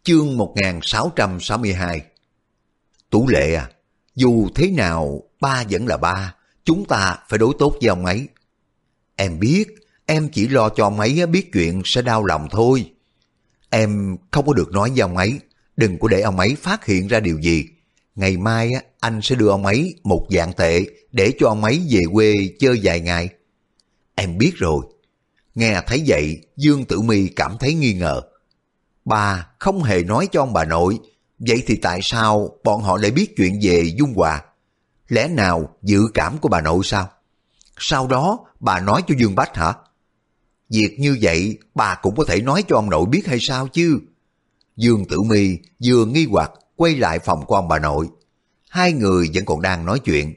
Chương 1662 Tú lệ à, dù thế nào ba vẫn là ba, chúng ta phải đối tốt với ông ấy. Em biết, em chỉ lo cho ông ấy biết chuyện sẽ đau lòng thôi. Em không có được nói với ông ấy, đừng có để ông ấy phát hiện ra điều gì. ngày mai anh sẽ đưa ông ấy một dạng tệ để cho ông ấy về quê chơi vài ngày. Em biết rồi. Nghe thấy vậy, Dương Tử Mi cảm thấy nghi ngờ. Bà không hề nói cho ông bà nội, vậy thì tại sao bọn họ lại biết chuyện về Dung Hòa? Lẽ nào dự cảm của bà nội sao? Sau đó bà nói cho Dương Bách hả? Việc như vậy bà cũng có thể nói cho ông nội biết hay sao chứ? Dương Tử Mi vừa nghi hoặc quay lại phòng của ông bà nội. Hai người vẫn còn đang nói chuyện.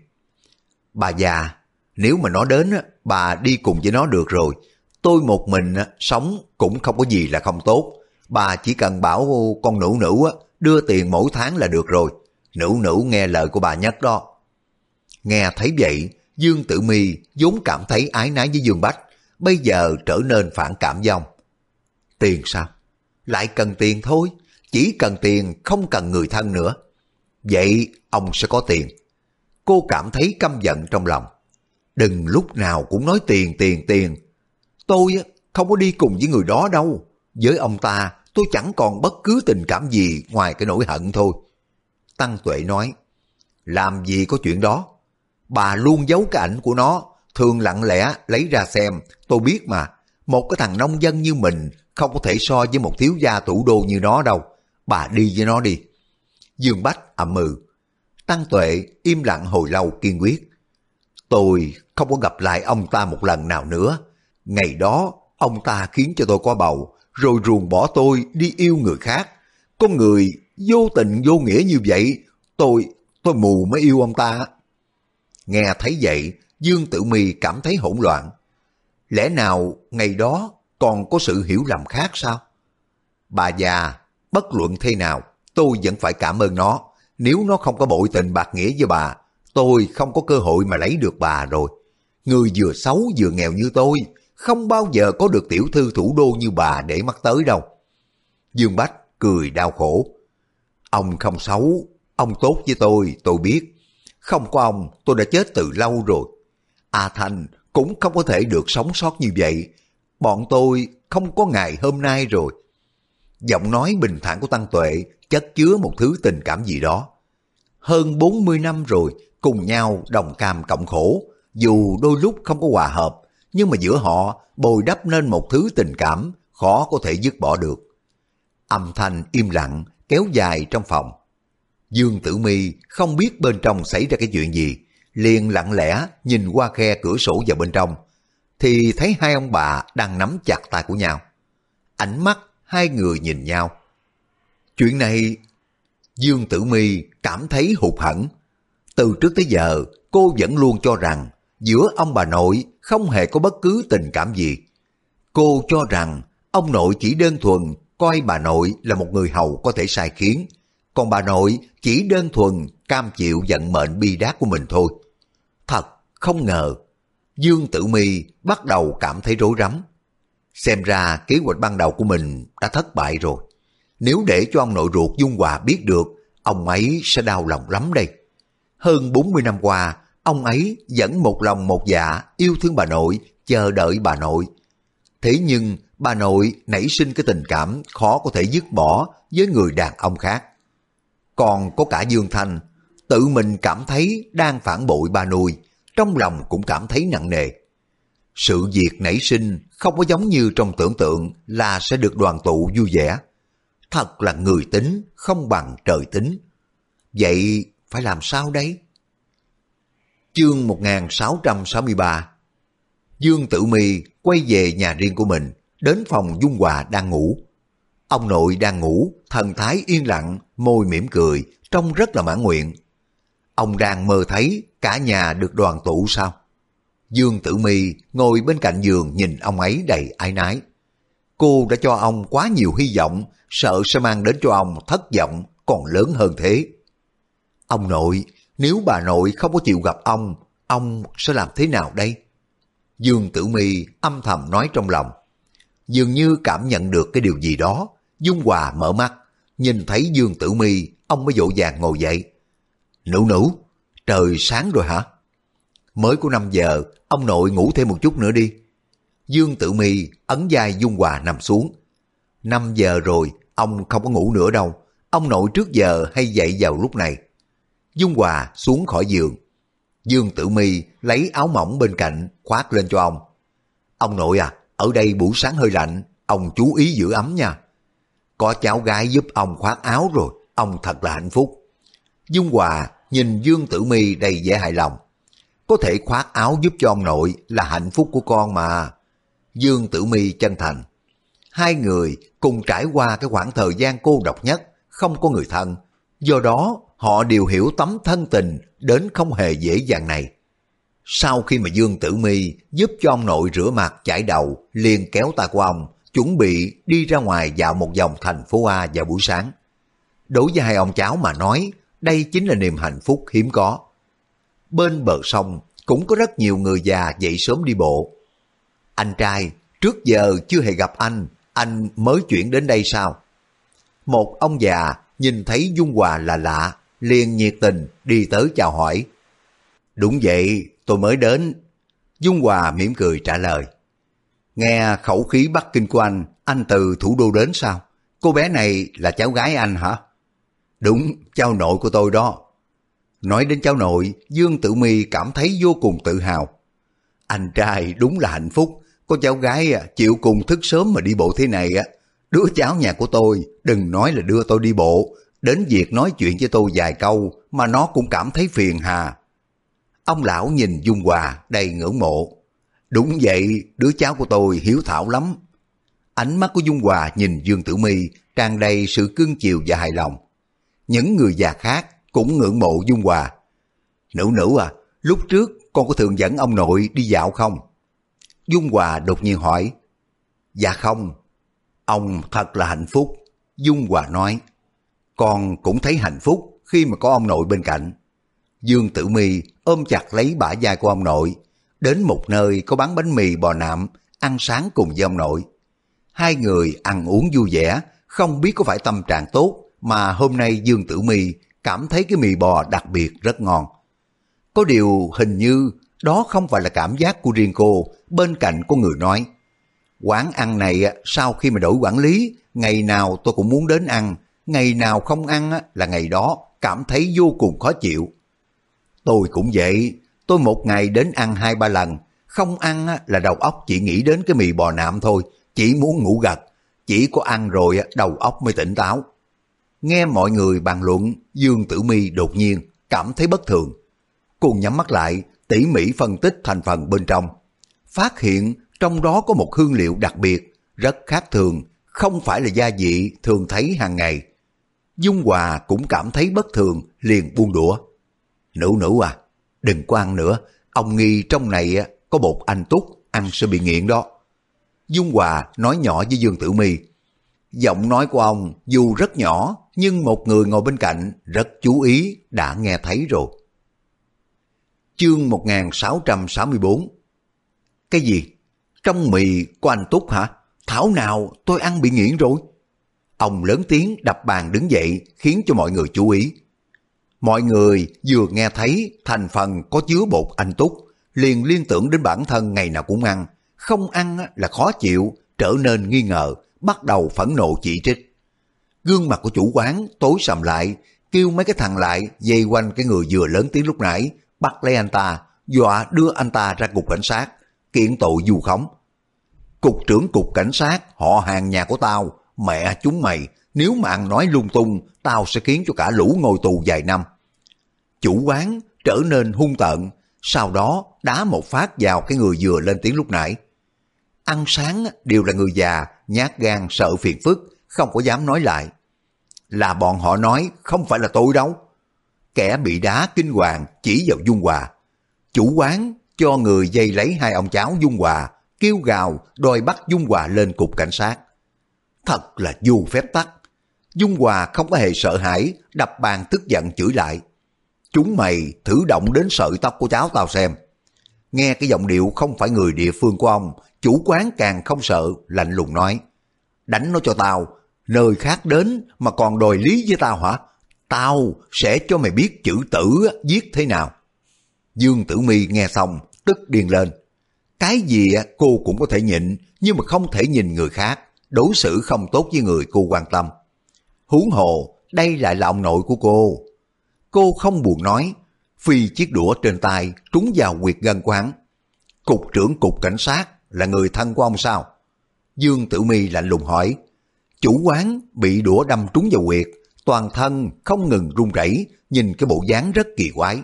Bà già, nếu mà nó đến, bà đi cùng với nó được rồi. Tôi một mình sống cũng không có gì là không tốt. Bà chỉ cần bảo con nữ nữ đưa tiền mỗi tháng là được rồi. Nữ nữ nghe lời của bà nhất đó. Nghe thấy vậy, Dương Tử Mi vốn cảm thấy ái nái với Dương Bách, bây giờ trở nên phản cảm dòng. Tiền sao? Lại cần tiền thôi, chỉ cần tiền không cần người thân nữa. Vậy ông sẽ có tiền. Cô cảm thấy căm giận trong lòng. Đừng lúc nào cũng nói tiền tiền tiền. Tôi không có đi cùng với người đó đâu. Với ông ta tôi chẳng còn bất cứ tình cảm gì ngoài cái nỗi hận thôi. Tăng Tuệ nói, làm gì có chuyện đó. Bà luôn giấu cái ảnh của nó, thường lặng lẽ lấy ra xem, tôi biết mà. Một cái thằng nông dân như mình không có thể so với một thiếu gia thủ đô như nó đâu. Bà đi với nó đi. Dương Bách ậm mừ. Tăng Tuệ im lặng hồi lâu kiên quyết. Tôi không có gặp lại ông ta một lần nào nữa. Ngày đó, ông ta khiến cho tôi có bầu, rồi ruồng bỏ tôi đi yêu người khác. Con người vô tình vô nghĩa như vậy, tôi, tôi mù mới yêu ông ta. Nghe thấy vậy, Dương Tử Mi cảm thấy hỗn loạn. Lẽ nào ngày đó còn có sự hiểu lầm khác sao? Bà già, bất luận thế nào, tôi vẫn phải cảm ơn nó. Nếu nó không có bội tình bạc nghĩa với bà, tôi không có cơ hội mà lấy được bà rồi. Người vừa xấu vừa nghèo như tôi, không bao giờ có được tiểu thư thủ đô như bà để mắt tới đâu. Dương Bách cười đau khổ. Ông không xấu, ông tốt với tôi, tôi biết. Không có ông, tôi đã chết từ lâu rồi. A Thành cũng không có thể được sống sót như vậy. Bọn tôi không có ngày hôm nay rồi. Giọng nói bình thản của Tăng Tuệ chất chứa một thứ tình cảm gì đó. Hơn 40 năm rồi, cùng nhau đồng cam cộng khổ, dù đôi lúc không có hòa hợp, nhưng mà giữa họ bồi đắp nên một thứ tình cảm khó có thể dứt bỏ được. Âm thanh im lặng kéo dài trong phòng. Dương Tử Mi không biết bên trong xảy ra cái chuyện gì, liền lặng lẽ nhìn qua khe cửa sổ vào bên trong, thì thấy hai ông bà đang nắm chặt tay của nhau. Ánh mắt hai người nhìn nhau. Chuyện này, Dương Tử Mi cảm thấy hụt hẫng. Từ trước tới giờ, cô vẫn luôn cho rằng giữa ông bà nội không hề có bất cứ tình cảm gì. Cô cho rằng ông nội chỉ đơn thuần coi bà nội là một người hầu có thể sai khiến, còn bà nội chỉ đơn thuần cam chịu vận mệnh bi đát của mình thôi. Thật không ngờ, Dương Tử Mi bắt đầu cảm thấy rối rắm. Xem ra kế hoạch ban đầu của mình đã thất bại rồi. Nếu để cho ông nội ruột Dung Hòa biết được, ông ấy sẽ đau lòng lắm đây. Hơn 40 năm qua, ông ấy vẫn một lòng một dạ yêu thương bà nội, chờ đợi bà nội. Thế nhưng bà nội nảy sinh cái tình cảm khó có thể dứt bỏ với người đàn ông khác. Còn có cả Dương Thanh, tự mình cảm thấy đang phản bội bà nuôi, trong lòng cũng cảm thấy nặng nề. Sự việc nảy sinh không có giống như trong tưởng tượng là sẽ được đoàn tụ vui vẻ. Thật là người tính không bằng trời tính. Vậy phải làm sao đấy? Chương 1663 Dương Tử Mi quay về nhà riêng của mình, đến phòng Dung Hòa đang ngủ. Ông nội đang ngủ, thần thái yên lặng, môi mỉm cười, trông rất là mãn nguyện. Ông đang mơ thấy cả nhà được đoàn tụ sao? Dương Tử Mi ngồi bên cạnh giường nhìn ông ấy đầy ái nái. Cô đã cho ông quá nhiều hy vọng, sợ sẽ mang đến cho ông thất vọng còn lớn hơn thế. Ông nội, nếu bà nội không có chịu gặp ông, ông sẽ làm thế nào đây? Dương Tử Mi âm thầm nói trong lòng. Dường như cảm nhận được cái điều gì đó, Dung Hòa mở mắt, nhìn thấy Dương Tử Mi, ông mới dỗ dàng ngồi dậy. Nữ nữ, trời sáng rồi hả? Mới có 5 giờ, ông nội ngủ thêm một chút nữa đi. Dương Tử Mi ấn vai Dung Hòa nằm xuống. 5 giờ rồi, ông không có ngủ nữa đâu. Ông nội trước giờ hay dậy vào lúc này. Dung Hòa xuống khỏi giường. Dương Tử Mi lấy áo mỏng bên cạnh khoác lên cho ông. Ông nội à, ở đây buổi sáng hơi lạnh, ông chú ý giữ ấm nha. Có cháu gái giúp ông khoác áo rồi, ông thật là hạnh phúc. Dung Hòa nhìn Dương Tử Mi đầy vẻ hài lòng. Có thể khoác áo giúp cho ông nội là hạnh phúc của con mà. Dương Tử Mi chân thành. Hai người cùng trải qua cái khoảng thời gian cô độc nhất, không có người thân. Do đó, họ đều hiểu tấm thân tình đến không hề dễ dàng này. Sau khi mà Dương Tử Mi giúp cho ông nội rửa mặt chải đầu, liền kéo ta của ông, chuẩn bị đi ra ngoài dạo một vòng thành phố A vào buổi sáng. Đối với hai ông cháu mà nói, đây chính là niềm hạnh phúc hiếm có. Bên bờ sông cũng có rất nhiều người già dậy sớm đi bộ. Anh trai, trước giờ chưa hề gặp anh, anh mới chuyển đến đây sao? Một ông già nhìn thấy Dung Hòa là lạ, liền nhiệt tình đi tới chào hỏi. Đúng vậy, tôi mới đến. Dung Hòa mỉm cười trả lời. Nghe khẩu khí Bắc Kinh của anh, anh từ thủ đô đến sao? Cô bé này là cháu gái anh hả? Đúng, cháu nội của tôi đó. Nói đến cháu nội, Dương Tử Mi cảm thấy vô cùng tự hào. Anh trai đúng là hạnh phúc, có cháu gái à, chịu cùng thức sớm mà đi bộ thế này á. Đứa cháu nhà của tôi, đừng nói là đưa tôi đi bộ, đến việc nói chuyện với tôi vài câu mà nó cũng cảm thấy phiền hà. Ông lão nhìn Dung Hòa đầy ngưỡng mộ. Đúng vậy, đứa cháu của tôi hiếu thảo lắm. Ánh mắt của Dung Hòa nhìn Dương Tử Mi tràn đầy sự cưng chiều và hài lòng. Những người già khác cũng ngưỡng mộ Dung Hòa. Nữ nữ à, lúc trước con có thường dẫn ông nội đi dạo không? Dung Hòa đột nhiên hỏi. Dạ không. Ông thật là hạnh phúc. Dung Hòa nói. Con cũng thấy hạnh phúc khi mà có ông nội bên cạnh. Dương Tử Mi ôm chặt lấy bả vai của ông nội, đến một nơi có bán bánh mì bò nạm, ăn sáng cùng với ông nội. Hai người ăn uống vui vẻ, không biết có phải tâm trạng tốt mà hôm nay Dương Tử Mi cảm thấy cái mì bò đặc biệt rất ngon. Có điều hình như đó không phải là cảm giác của riêng cô, bên cạnh có người nói. Quán ăn này sau khi mà đổi quản lý, ngày nào tôi cũng muốn đến ăn, ngày nào không ăn là ngày đó cảm thấy vô cùng khó chịu. Tôi cũng vậy, tôi một ngày đến ăn hai ba lần, không ăn là đầu óc chỉ nghĩ đến cái mì bò nạm thôi, chỉ muốn ngủ gật, chỉ có ăn rồi đầu óc mới tỉnh táo. Nghe mọi người bàn luận, Dương Tử Mi đột nhiên cảm thấy bất thường. Cô nhắm mắt lại, tỉ mỉ phân tích thành phần bên trong. Phát hiện trong đó có một hương liệu đặc biệt, rất khác thường, không phải là gia vị thường thấy hàng ngày. Dung Hòa cũng cảm thấy bất thường, liền buông đũa. Nữ nữ à, đừng có ăn nữa, ông nghi trong này có bột anh túc, ăn sẽ bị nghiện đó. Dung Hòa nói nhỏ với Dương Tử Mi. Giọng nói của ông dù rất nhỏ, nhưng một người ngồi bên cạnh rất chú ý đã nghe thấy rồi. Chương 1664 Cái gì? Trong mì của anh Túc hả? Thảo nào tôi ăn bị nghiện rồi. Ông lớn tiếng đập bàn đứng dậy khiến cho mọi người chú ý. Mọi người vừa nghe thấy thành phần có chứa bột anh túc, liền liên tưởng đến bản thân ngày nào cũng ăn, không ăn là khó chịu, trở nên nghi ngờ, bắt đầu phẫn nộ chỉ trích. Gương mặt của chủ quán tối sầm lại, kêu mấy cái thằng lại dây quanh cái người vừa lớn tiếng lúc nãy, bắt lấy anh ta, dọa đưa anh ta ra cục cảnh sát, kiện tội du khống. Cục trưởng cục cảnh sát, họ hàng nhà của tao, mẹ chúng mày, nếu mà ăn nói lung tung, tao sẽ khiến cho cả lũ ngồi tù vài năm. Chủ quán trở nên hung tợn, sau đó đá một phát vào cái người vừa lên tiếng lúc nãy. Ăn sáng đều là người già, nhát gan sợ phiền phức, không có dám nói lại. Là bọn họ nói, không phải là tôi đâu. Kẻ bị đá kinh hoàng chỉ vào Dung Hòa. Chủ quán cho người dây lấy hai ông cháu Dung Hòa, kêu gào đòi bắt Dung Hòa lên cục cảnh sát. Thật là vô phép tắc. Dung Hòa không có hề sợ hãi, đập bàn tức giận chửi lại. Chúng mày thử động đến sợi tóc của cháu tao xem. Nghe cái giọng điệu không phải người địa phương của ông, chủ quán càng không sợ, lạnh lùng nói. Đánh nó cho tao, nơi khác đến mà còn đòi lý với tao hả? Tao sẽ cho mày biết chữ tử viết thế nào. Dương Tử Mi nghe xong, tức điên lên. Cái gì cô cũng có thể nhịn, nhưng mà không thể nhìn người khác, đối xử không tốt với người cô quan tâm. Huống hồ, đây lại là ông nội của cô. cô không buồn nói, phi chiếc đũa trên tay trúng vào quyệt gân của hắn. Cục trưởng cục cảnh sát là người thân của ông sao? Dương Tử Mi lạnh lùng hỏi. Chủ quán bị đũa đâm trúng vào quyệt, toàn thân không ngừng run rẩy, nhìn cái bộ dáng rất kỳ quái.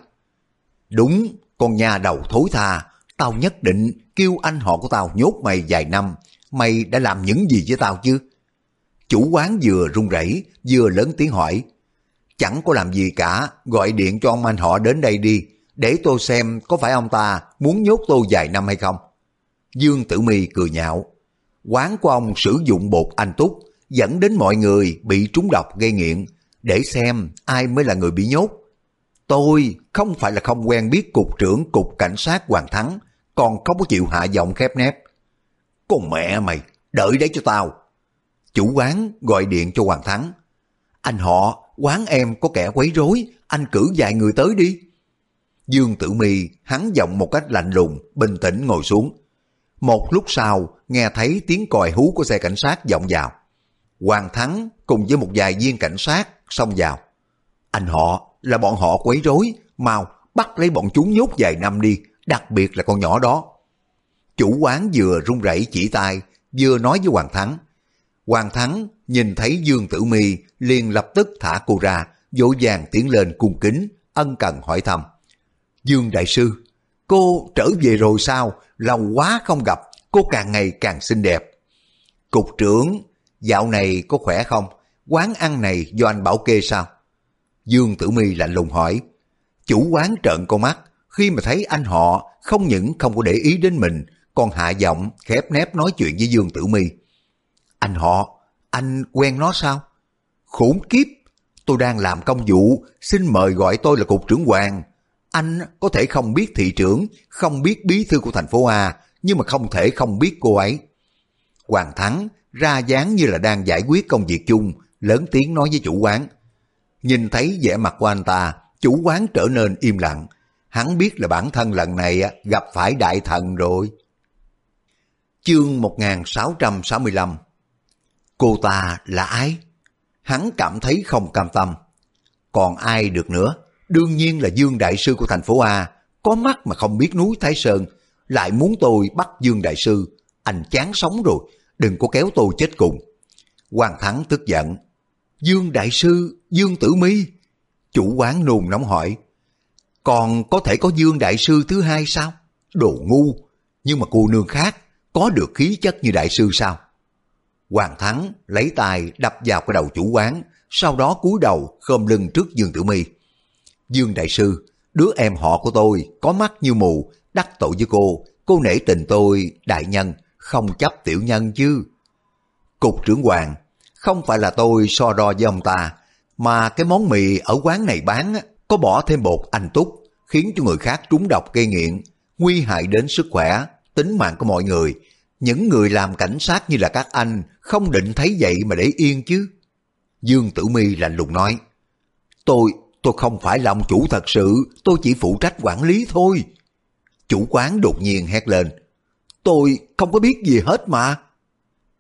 Đúng, con nhà đầu thối tha, tao nhất định kêu anh họ của tao nhốt mày vài năm, mày đã làm những gì với tao chứ? Chủ quán vừa run rẩy vừa lớn tiếng hỏi. Chẳng có làm gì cả, gọi điện cho ông anh họ đến đây đi, để tôi xem có phải ông ta muốn nhốt tôi vài năm hay không. Dương Tử Mi cười nhạo. Quán của ông sử dụng bột anh túc, dẫn đến mọi người bị trúng độc gây nghiện, để xem ai mới là người bị nhốt. Tôi không phải là không quen biết cục trưởng cục cảnh sát Hoàng Thắng, còn không có chịu hạ giọng khép nép. Con mẹ mày, đợi đấy cho tao. Chủ quán gọi điện cho Hoàng Thắng. Anh họ, quán em có kẻ quấy rối, anh cử vài người tới đi. Dương Tử Mi hắn giọng một cách lạnh lùng, bình tĩnh ngồi xuống. Một lúc sau, nghe thấy tiếng còi hú của xe cảnh sát vọng vào. Hoàng Thắng cùng với một vài viên cảnh sát xông vào. Anh họ là bọn họ quấy rối, mau bắt lấy bọn chúng nhốt vài năm đi, đặc biệt là con nhỏ đó. Chủ quán vừa run rẩy chỉ tay, vừa nói với Hoàng Thắng. Hoàng Thắng nhìn thấy Dương Tử Mi liền lập tức thả cô ra, dỗ dàng tiến lên cung kính, ân cần hỏi thăm. Dương Đại Sư, cô trở về rồi sao? Lâu quá không gặp, cô càng ngày càng xinh đẹp. Cục trưởng, dạo này có khỏe không? Quán ăn này do anh bảo kê sao? Dương Tử Mi lạnh lùng hỏi. Chủ quán trợn con mắt, khi mà thấy anh họ không những không có để ý đến mình, còn hạ giọng khép nép nói chuyện với Dương Tử Mi. Anh họ, anh quen nó sao? Khốn kiếp, tôi đang làm công vụ, xin mời gọi tôi là cục trưởng hoàng. Anh có thể không biết thị trưởng, không biết bí thư của thành phố A, nhưng mà không thể không biết cô ấy. Hoàng Thắng ra dáng như là đang giải quyết công việc chung, lớn tiếng nói với chủ quán. Nhìn thấy vẻ mặt của anh ta, chủ quán trở nên im lặng. Hắn biết là bản thân lần này gặp phải đại thần rồi. Chương 1665 Cô ta là ai? Hắn cảm thấy không cam tâm. Còn ai được nữa? Đương nhiên là Dương Đại Sư của thành phố A, có mắt mà không biết núi Thái Sơn, lại muốn tôi bắt Dương Đại Sư. Anh chán sống rồi, đừng có kéo tôi chết cùng. Hoàng Thắng tức giận. Dương Đại Sư, Dương Tử Mi Chủ quán nôn nóng hỏi. Còn có thể có Dương Đại Sư thứ hai sao? Đồ ngu, nhưng mà cô nương khác có được khí chất như Đại Sư sao? Hoàng Thắng lấy tay đập vào cái đầu chủ quán, sau đó cúi đầu khom lưng trước Dương Tử Mi. Dương Đại Sư, đứa em họ của tôi có mắt như mù, đắc tội với cô, cô nể tình tôi, đại nhân, không chấp tiểu nhân chứ. Cục trưởng Hoàng, không phải là tôi so đo với ông ta, mà cái món mì ở quán này bán có bỏ thêm bột anh túc, khiến cho người khác trúng độc gây nghiện, nguy hại đến sức khỏe, tính mạng của mọi người. Những người làm cảnh sát như là các anh không định thấy vậy mà để yên chứ. Dương Tử Mi lạnh lùng nói, Tôi, tôi không phải là ông chủ thật sự, tôi chỉ phụ trách quản lý thôi. Chủ quán đột nhiên hét lên, Tôi không có biết gì hết mà.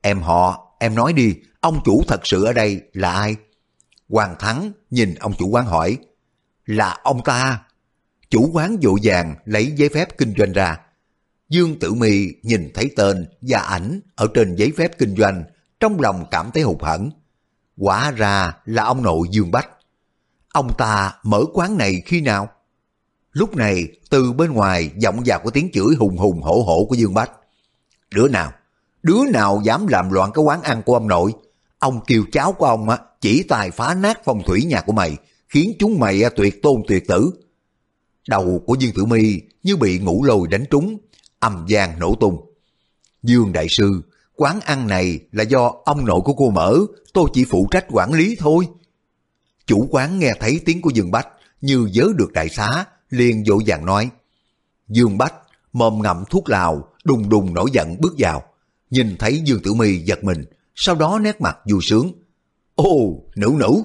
Em họ, em nói đi, ông chủ thật sự ở đây là ai? Hoàng Thắng nhìn ông chủ quán hỏi, là ông ta. Chủ quán dội vàng lấy giấy phép kinh doanh ra. Dương Tử Mi nhìn thấy tên và ảnh ở trên giấy phép kinh doanh, trong lòng cảm thấy hụt hẫng. Quả ra là ông nội Dương Bách. Ông ta mở quán này khi nào? Lúc này, từ bên ngoài vọng vào có tiếng chửi hùng hùng hổ hổ của Dương Bách. Đứa nào? Đứa nào dám làm loạn cái quán ăn của ông nội? Ông kiều cháu của ông chỉ tài phá nát phong thủy nhà của mày, khiến chúng mày tuyệt tôn tuyệt tử. Đầu của Dương Tử Mi như bị ngủ lồi đánh trúng, âm gian nổ tung. Dương Đại Sư, quán ăn này là do ông nội của cô mở, tôi chỉ phụ trách quản lý thôi. Chủ quán nghe thấy tiếng của Dương Bách như vớ được đại xá, liền vội vàng nói. Dương Bách mồm ngậm thuốc lào, đùng đùng nổi giận bước vào. Nhìn thấy Dương Tử Mi giật mình, sau đó nét mặt vui sướng. Ô, nữ nữ,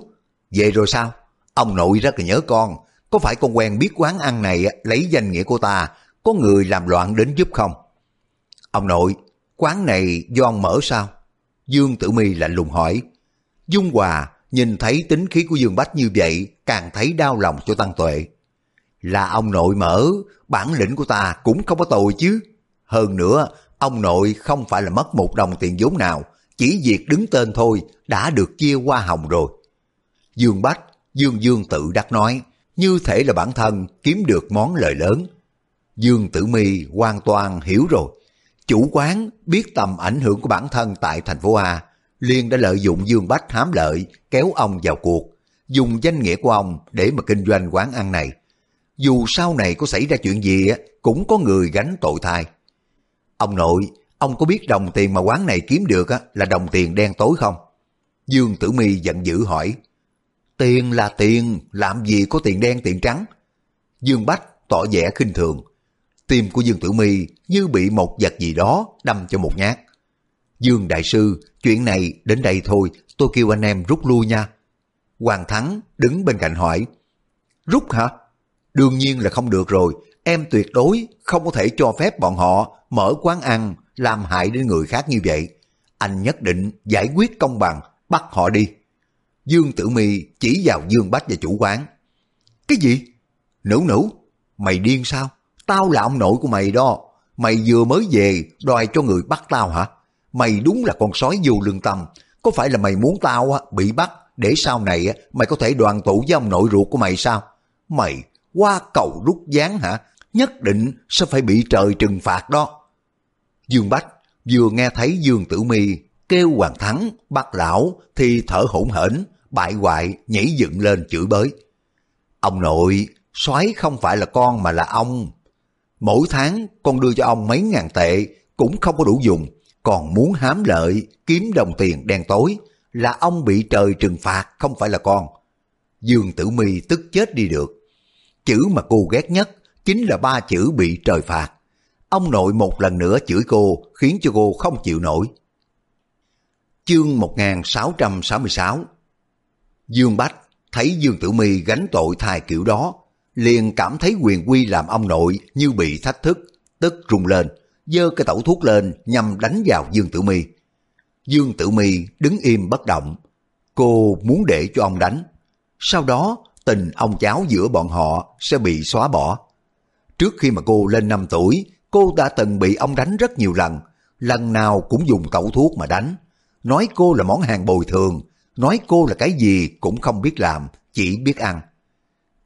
về rồi sao? Ông nội rất là nhớ con, có phải con quen biết quán ăn này lấy danh nghĩa của ta, có người làm loạn đến giúp không? Ông nội, quán này do ông mở sao? Dương Tử Mi lạnh lùng hỏi. Dung Hòa nhìn thấy tính khí của Dương Bách như vậy, càng thấy đau lòng cho Tăng Tuệ. Là ông nội mở, bản lĩnh của ta cũng không có tội chứ. Hơn nữa, ông nội không phải là mất một đồng tiền vốn nào, chỉ việc đứng tên thôi đã được chia hoa hồng rồi. Dương Bách, Dương Dương tự đắc nói, như thể là bản thân kiếm được món lời lớn. Dương Tử Mi hoàn toàn hiểu rồi. Chủ quán biết tầm ảnh hưởng của bản thân tại thành phố A, liền đã lợi dụng Dương Bách hám lợi, kéo ông vào cuộc, dùng danh nghĩa của ông để mà kinh doanh quán ăn này. Dù sau này có xảy ra chuyện gì cũng có người gánh tội thai. Ông nội, ông có biết đồng tiền mà quán này kiếm được là đồng tiền đen tối không? Dương Tử Mi giận dữ hỏi. Tiền là tiền, làm gì có tiền đen tiền trắng? Dương Bách tỏ vẻ khinh thường. Tim của Dương Tử Mi như bị một vật gì đó đâm cho một nhát. Dương Đại Sư, chuyện này đến đây thôi, tôi kêu anh em rút lui nha. Hoàng Thắng đứng bên cạnh hỏi, rút hả? Đương nhiên là không được rồi, em tuyệt đối không có thể cho phép bọn họ mở quán ăn làm hại đến người khác như vậy. Anh nhất định giải quyết công bằng, bắt họ đi. Dương Tử Mi chỉ vào Dương Bách và chủ quán. Cái gì? Nữ nữ, mày điên sao? Tao là ông nội của mày đó. Mày vừa mới về đòi cho người bắt tao hả? Mày đúng là con sói vô lương tâm. Có phải là mày muốn tao bị bắt để sau này mày có thể đoàn tụ với ông nội ruột của mày sao? Mày qua cầu rút gián hả? Nhất định sẽ phải bị trời trừng phạt đó. Dương Bách vừa nghe thấy Dương Tử Mi kêu Hoàng Thắng bắt lão thì thở hổn hển, bại hoại nhảy dựng lên chửi bới. Ông nội, soái không phải là con mà là ông. Mỗi tháng con đưa cho ông mấy ngàn tệ cũng không có đủ dùng, còn muốn hám lợi, kiếm đồng tiền đen tối, là ông bị trời trừng phạt không phải là con. Dương Tử Mi tức chết đi được. Chữ mà cô ghét nhất chính là ba chữ bị trời phạt. Ông nội một lần nữa chửi cô khiến cho cô không chịu nổi. Chương 1666 Dương Bách thấy Dương Tử Mi gánh tội thai kiểu đó, liền cảm thấy quyền quy làm ông nội như bị thách thức, tức rung lên, giơ cái tẩu thuốc lên nhằm đánh vào Dương Tử Mi. Dương Tử Mi đứng im bất động, cô muốn để cho ông đánh. Sau đó, tình ông cháu giữa bọn họ sẽ bị xóa bỏ. Trước khi mà cô lên 5 tuổi, cô đã từng bị ông đánh rất nhiều lần, lần nào cũng dùng tẩu thuốc mà đánh. Nói cô là món hàng bồi thường, nói cô là cái gì cũng không biết làm, chỉ biết ăn.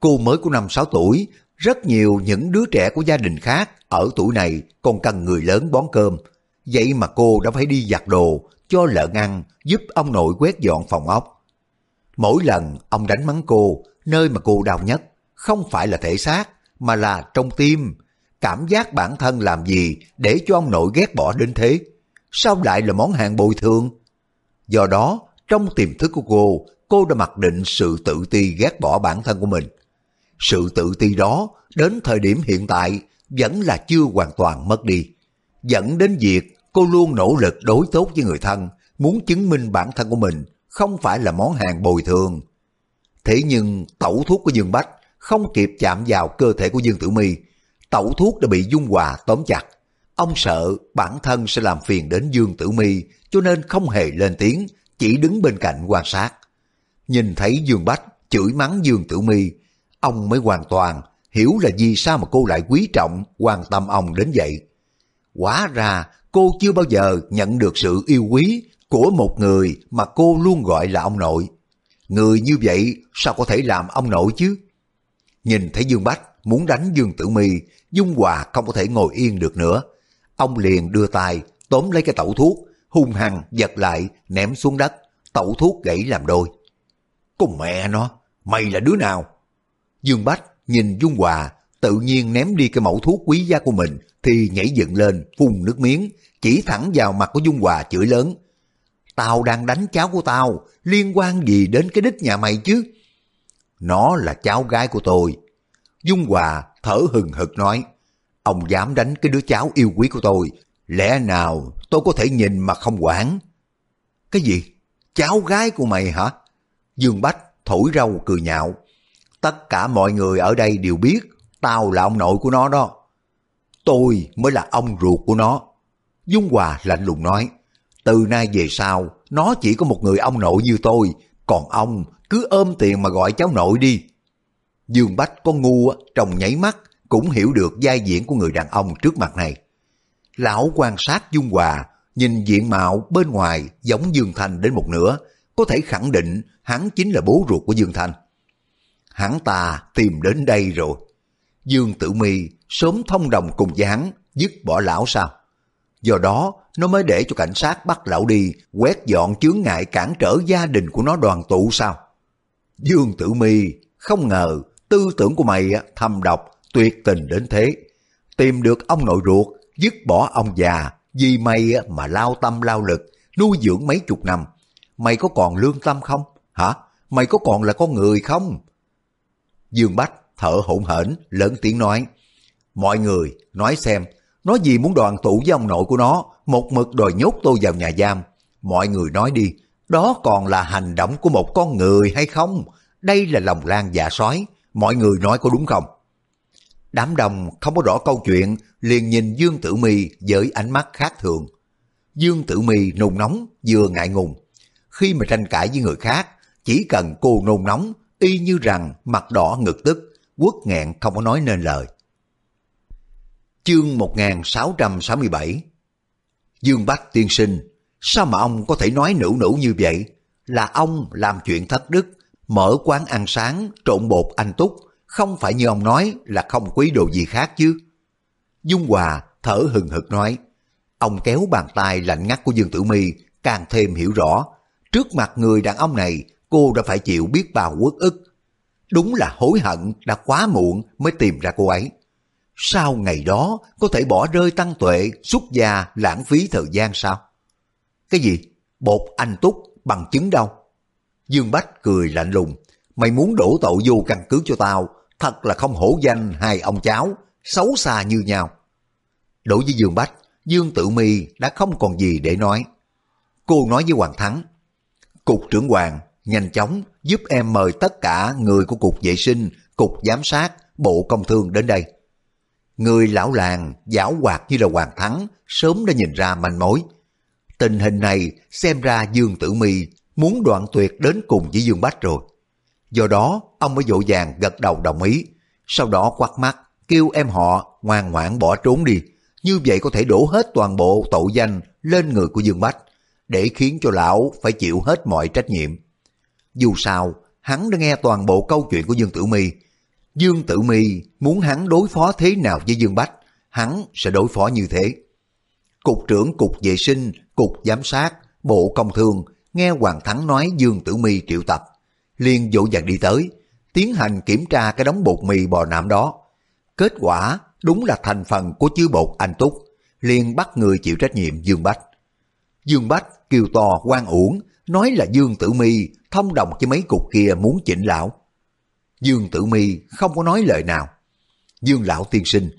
Cô mới có 5-6 tuổi, rất nhiều những đứa trẻ của gia đình khác ở tuổi này còn cần người lớn bón cơm. Vậy mà cô đã phải đi giặt đồ, cho lợn ăn, giúp ông nội quét dọn phòng ốc. Mỗi lần ông đánh mắng cô, nơi mà cô đau nhất, không phải là thể xác, mà là trong tim. Cảm giác bản thân làm gì để cho ông nội ghét bỏ đến thế? Sao lại là món hàng bồi thường? Do đó, trong tiềm thức của cô, cô đã mặc định sự tự ti ghét bỏ bản thân của mình. Sự tự ti đó đến thời điểm hiện tại vẫn là chưa hoàn toàn mất đi. Dẫn đến việc cô luôn nỗ lực đối tốt với người thân, muốn chứng minh bản thân của mình không phải là món hàng bồi thường. Thế nhưng tẩu thuốc của Dương Bách không kịp chạm vào cơ thể của Dương Tử My, tẩu thuốc đã bị Dung Hòa tóm chặt. Ông sợ bản thân sẽ làm phiền đến Dương Tử My cho nên không hề lên tiếng, chỉ đứng bên cạnh quan sát. Nhìn thấy Dương Bách chửi mắng Dương Tử My, ông mới hoàn toàn hiểu là vì sao mà cô lại quý trọng, quan tâm ông đến vậy. Quá ra cô chưa bao giờ nhận được sự yêu quý của một người mà cô luôn gọi là ông nội. Người như vậy sao có thể làm ông nội chứ? Nhìn thấy Dương Bách muốn đánh Dương Tử Mi, Dung Hòa không có thể ngồi yên được nữa. Ông liền đưa tay tóm lấy cái tẩu thuốc, hung hăng giật lại ném xuống đất, tẩu thuốc gãy làm đôi. Cùng mẹ nó, mày là đứa nào? Dương Bách nhìn Dung Hòa tự nhiên ném đi cái mẫu thuốc quý giá của mình thì nhảy dựng lên phun nước miếng chỉ thẳng vào mặt của Dung Hòa chửi lớn. Tao đang đánh cháu của tao, liên quan gì đến cái đích nhà mày chứ? Nó là cháu gái của tôi. Dung Hòa thở hừng hực nói, ông dám đánh cái đứa cháu yêu quý của tôi, lẽ nào tôi có thể nhìn mà không quản? Cái gì? Cháu gái của mày hả? Dương Bách thổi râu cười nhạo. Tất cả mọi người ở đây đều biết tao là ông nội của nó đó. Tôi mới là ông ruột của nó. Dung Hòa lạnh lùng nói, từ nay về sau, nó chỉ có một người ông nội như tôi, còn ông cứ ôm tiền mà gọi cháu nội đi. Dương Bách con ngu trong nháy mắt cũng hiểu được giai diễn của người đàn ông trước mặt này. Lão quan sát Dung Hòa, nhìn diện mạo bên ngoài giống Dương Thanh đến một nửa, có thể khẳng định hắn chính là bố ruột của Dương Thanh. Hắn ta tìm đến đây rồi. Dương Tử Mi sớm thông đồng cùng với hắn, dứt bỏ lão sao? Do đó, nó mới để cho cảnh sát bắt lão đi, quét dọn chướng ngại cản trở gia đình của nó đoàn tụ sao? Dương Tử Mi không ngờ tư tưởng của mày thầm độc, tuyệt tình đến thế. Tìm được ông nội ruột, dứt bỏ ông già, vì mày mà lao tâm lao lực, nuôi dưỡng mấy chục năm. Mày có còn lương tâm không? Hả? Mày có còn là con người không? Dương Bách thở hổn hển, lớn tiếng nói. Mọi người, nói xem, nó gì muốn đoàn tụ với ông nội của nó, một mực đòi nhốt tôi vào nhà giam. Mọi người nói đi, đó còn là hành động của một con người hay không? Đây là lòng lan dạ sói, mọi người nói có đúng không? Đám đông không có rõ câu chuyện, liền nhìn Dương Tử Mi với ánh mắt khác thường. Dương Tử Mi nôn nóng, vừa ngại ngùng. Khi mà tranh cãi với người khác, chỉ cần cô nôn nóng, y như rằng mặt đỏ ngực tức, quất nghẹn không có nói nên lời. Chương 1667 Dương Bách tiên sinh, sao mà ông có thể nói nữ nữ như vậy? Là ông làm chuyện thất đức, mở quán ăn sáng, trộn bột anh túc, không phải như ông nói là không quý đồ gì khác chứ. Dung Hòa thở hừng hực nói, ông kéo bàn tay lạnh ngắt của Dương Tử Mi càng thêm hiểu rõ, trước mặt người đàn ông này cô đã phải chịu biết bao uất ức. Đúng là hối hận đã quá muộn mới tìm ra cô ấy. Sao ngày đó có thể bỏ rơi tăng tuệ, xuất gia, lãng phí thời gian sao? Cái gì? Bột anh túc bằng chứng đâu? Dương Bách cười lạnh lùng. Mày muốn đổ tội vô căn cứ cho tao, thật là không hổ danh hai ông cháu, xấu xa như nhau. Đối với Dương Bách, Dương Tự Mi đã không còn gì để nói. Cô nói với Hoàng Thắng, Cục trưởng Hoàng, nhanh chóng giúp em mời tất cả người của Cục Vệ sinh, Cục Giám sát, Bộ Công Thương đến đây. Người lão làng, giảo hoạt như là Hoàng Thắng, sớm đã nhìn ra manh mối. Tình hình này xem ra Dương Tử Mi muốn đoạn tuyệt đến cùng với Dương Bách rồi. Do đó, ông mới vội vàng gật đầu đồng ý, sau đó quát mắt, kêu em họ ngoan ngoãn bỏ trốn đi. Như vậy có thể đổ hết toàn bộ tội danh lên người của Dương Bách, để khiến cho lão phải chịu hết mọi trách nhiệm. Dù sao, hắn đã nghe toàn bộ câu chuyện của Dương Tử Mi. Dương Tử Mi muốn hắn đối phó thế nào với Dương Bách, hắn sẽ đối phó như thế. Cục trưởng Cục Vệ sinh, Cục Giám sát, Bộ Công Thương nghe Hoàng Thắng nói Dương Tử Mi triệu tập, liền dỗ dàng đi tới, tiến hành kiểm tra cái đống bột mì bò nạm đó. Kết quả đúng là thành phần của chứa bột anh Túc, liền bắt người chịu trách nhiệm Dương Bách. Dương Bách kêu to quan uổng, nói là Dương Tử Mi thông đồng với mấy cục kia muốn chỉnh lão. Dương Tử Mi không có nói lời nào. Dương lão tiên sinh,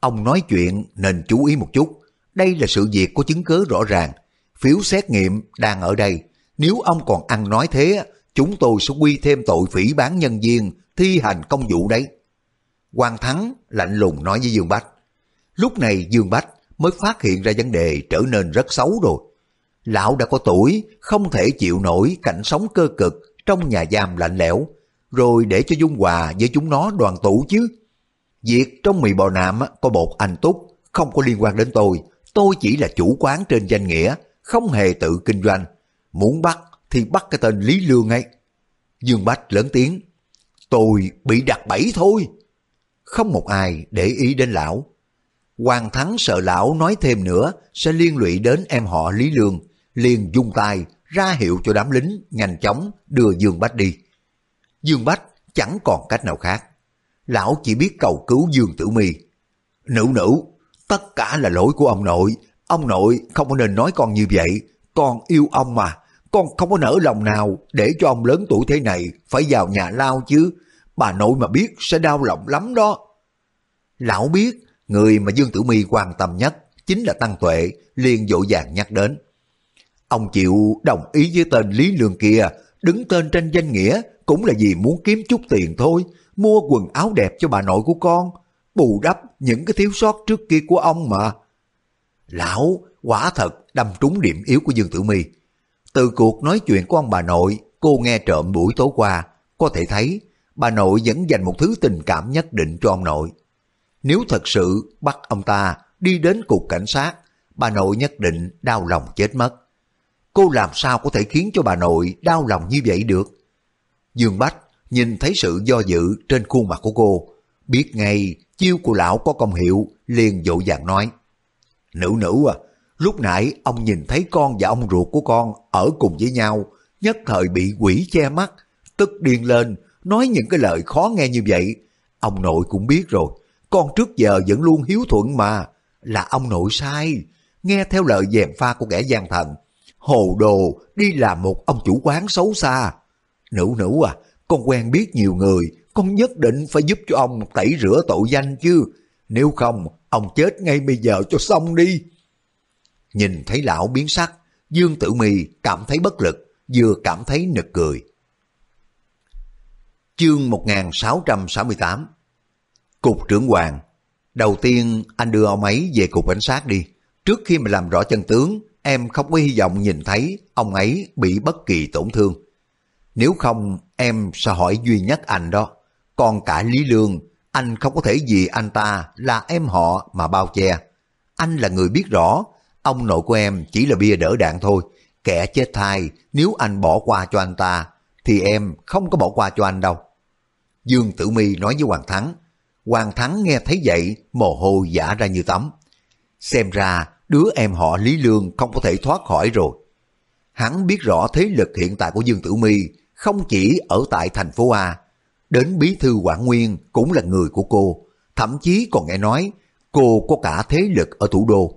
ông nói chuyện nên chú ý một chút. Đây là sự việc có chứng cứ rõ ràng. Phiếu xét nghiệm đang ở đây. Nếu ông còn ăn nói thế, chúng tôi sẽ quy thêm tội phỉ bán nhân viên, thi hành công vụ đấy. Quang Thắng lạnh lùng nói với Dương Bách. Lúc này Dương Bách mới phát hiện ra vấn đề trở nên rất xấu rồi. Lão đã có tuổi, không thể chịu nổi cảnh sống cơ cực trong nhà giam lạnh lẽo, rồi để cho Dung Hòa với chúng nó đoàn tụ chứ. Việc trong mì bò nạm có bột anh túc, không có liên quan đến tôi. Tôi chỉ là chủ quán trên danh nghĩa, không hề tự kinh doanh. Muốn bắt thì bắt cái tên Lý Lương ấy. Dương Bách lớn tiếng, tôi bị đặt bẫy thôi. Không một ai để ý đến lão. Hoàng Thắng sợ lão nói thêm nữa sẽ liên lụy đến em họ Lý Lương, liền dung tay ra hiệu cho đám lính nhanh chóng đưa Dương Bách đi. Dương Bách chẳng còn cách nào khác. Lão chỉ biết cầu cứu Dương Tử Mi. Nữ nữ, tất cả là lỗi của ông nội. Ông nội không có nên nói con như vậy. Con yêu ông mà. Con không có nỡ lòng nào để cho ông lớn tuổi thế này phải vào nhà lao chứ. Bà nội mà biết sẽ đau lòng lắm đó. Lão biết người mà Dương Tử Mi quan tâm nhất chính là Tăng Tuệ, liền dội vàng nhắc đến. Ông chịu đồng ý với tên Lý Lương kia, đứng tên trên danh nghĩa cũng là vì muốn kiếm chút tiền thôi, mua quần áo đẹp cho bà nội của con, bù đắp những cái thiếu sót trước kia của ông mà. Lão quả thật đâm trúng điểm yếu của Dương Tử Mi. Từ cuộc nói chuyện của ông bà nội, cô nghe trộm buổi tối qua, có thể thấy bà nội vẫn dành một thứ tình cảm nhất định cho ông nội. Nếu thật sự bắt ông ta đi đến cục cảnh sát, bà nội nhất định đau lòng chết mất. Cô làm sao có thể khiến cho bà nội đau lòng như vậy được? Dương Bách nhìn thấy sự do dự trên khuôn mặt của cô, biết ngay chiêu của lão có công hiệu, liền dội vàng nói. Nữ nữ à, lúc nãy ông nhìn thấy con và ông ruột của con ở cùng với nhau, nhất thời bị quỷ che mắt, tức điên lên, nói những cái lời khó nghe như vậy. Ông nội cũng biết rồi, con trước giờ vẫn luôn hiếu thuận mà, là ông nội sai, nghe theo lời dèm pha của kẻ gian thần. Hồ đồ đi làm một ông chủ quán xấu xa. Nữ nữ à, con quen biết nhiều người, con nhất định phải giúp cho ông tẩy rửa tội danh chứ. Nếu không, ông chết ngay bây giờ cho xong đi. Nhìn thấy lão biến sắc, Dương Tử Mì cảm thấy bất lực, vừa cảm thấy nực cười. Chương 1668 Cục trưởng Hoàng Đầu tiên anh đưa ông ấy về cục cảnh sát đi. Trước khi mà làm rõ chân tướng, em không có hy vọng nhìn thấy ông ấy bị bất kỳ tổn thương. Nếu không, em sẽ hỏi duy nhất anh đó. Còn cả Lý Lương, anh không có thể vì anh ta là em họ mà bao che. Anh là người biết rõ, ông nội của em chỉ là bia đỡ đạn thôi. Kẻ chết thai, nếu anh bỏ qua cho anh ta, thì em không có bỏ qua cho anh đâu. Dương Tử My nói với Hoàng Thắng. Hoàng Thắng nghe thấy vậy, mồ hôi giả ra như tắm. Xem ra, đứa em họ Lý Lương không có thể thoát khỏi rồi. Hắn biết rõ thế lực hiện tại của Dương Tử My không chỉ ở tại thành phố A, đến bí thư Quảng Nguyên cũng là người của cô, thậm chí còn nghe nói cô có cả thế lực ở thủ đô.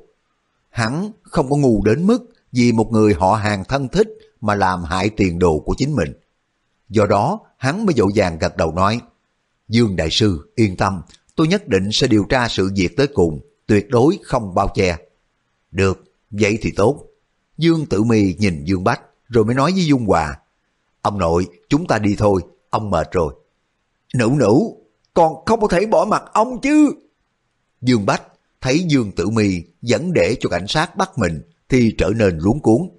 Hắn không có ngu đến mức vì một người họ hàng thân thích mà làm hại tiền đồ của chính mình. Do đó, hắn mới dội vàng gật đầu nói, Dương Đại Sư, yên tâm, tôi nhất định sẽ điều tra sự việc tới cùng, tuyệt đối không bao che. Được, vậy thì tốt. Dương Tử Mi nhìn Dương Bách, rồi mới nói với Dung Hòa, Ông nội, chúng ta đi thôi, ông mệt rồi. Nữ nữ, con không có thể bỏ mặt ông chứ. Dương Bách thấy Dương Tử Mi dẫn để cho cảnh sát bắt mình thì trở nên luống cuốn.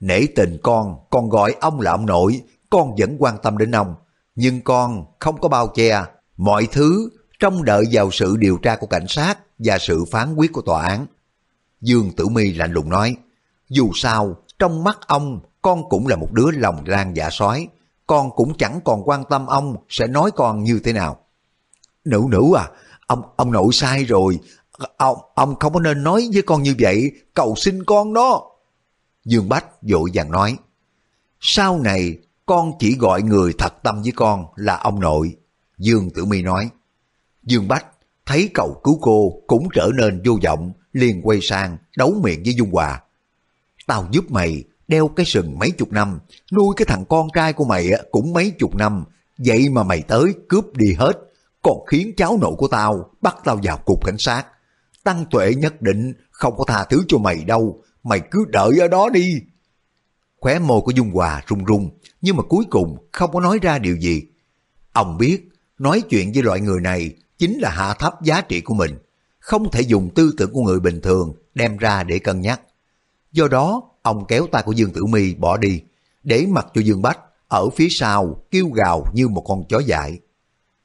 Nể tình con, con gọi ông là ông nội, con vẫn quan tâm đến ông. Nhưng con không có bao che mọi thứ trong đợi vào sự điều tra của cảnh sát và sự phán quyết của tòa án. Dương Tử Mi lạnh lùng nói, dù sao, trong mắt ông con cũng là một đứa lòng lan dạ sói, con cũng chẳng còn quan tâm ông sẽ nói con như thế nào. Nữ nữ à, ông ông nội sai rồi, ông ông không có nên nói với con như vậy, cầu xin con đó. Dương Bách vội vàng nói, sau này con chỉ gọi người thật tâm với con là ông nội. Dương Tử Mi nói, Dương Bách thấy cầu cứu cô cũng trở nên vô vọng, liền quay sang đấu miệng với Dung Hòa. Tao giúp mày đeo cái sừng mấy chục năm, nuôi cái thằng con trai của mày cũng mấy chục năm, vậy mà mày tới cướp đi hết, còn khiến cháu nội của tao bắt tao vào cục cảnh sát. Tăng tuệ nhất định không có tha thứ cho mày đâu, mày cứ đợi ở đó đi. Khóe môi của Dung Hòa run run, nhưng mà cuối cùng không có nói ra điều gì. Ông biết, nói chuyện với loại người này chính là hạ thấp giá trị của mình, không thể dùng tư tưởng của người bình thường đem ra để cân nhắc. Do đó, ông kéo tay của Dương Tử Mi bỏ đi, để mặc cho Dương Bách ở phía sau kêu gào như một con chó dại.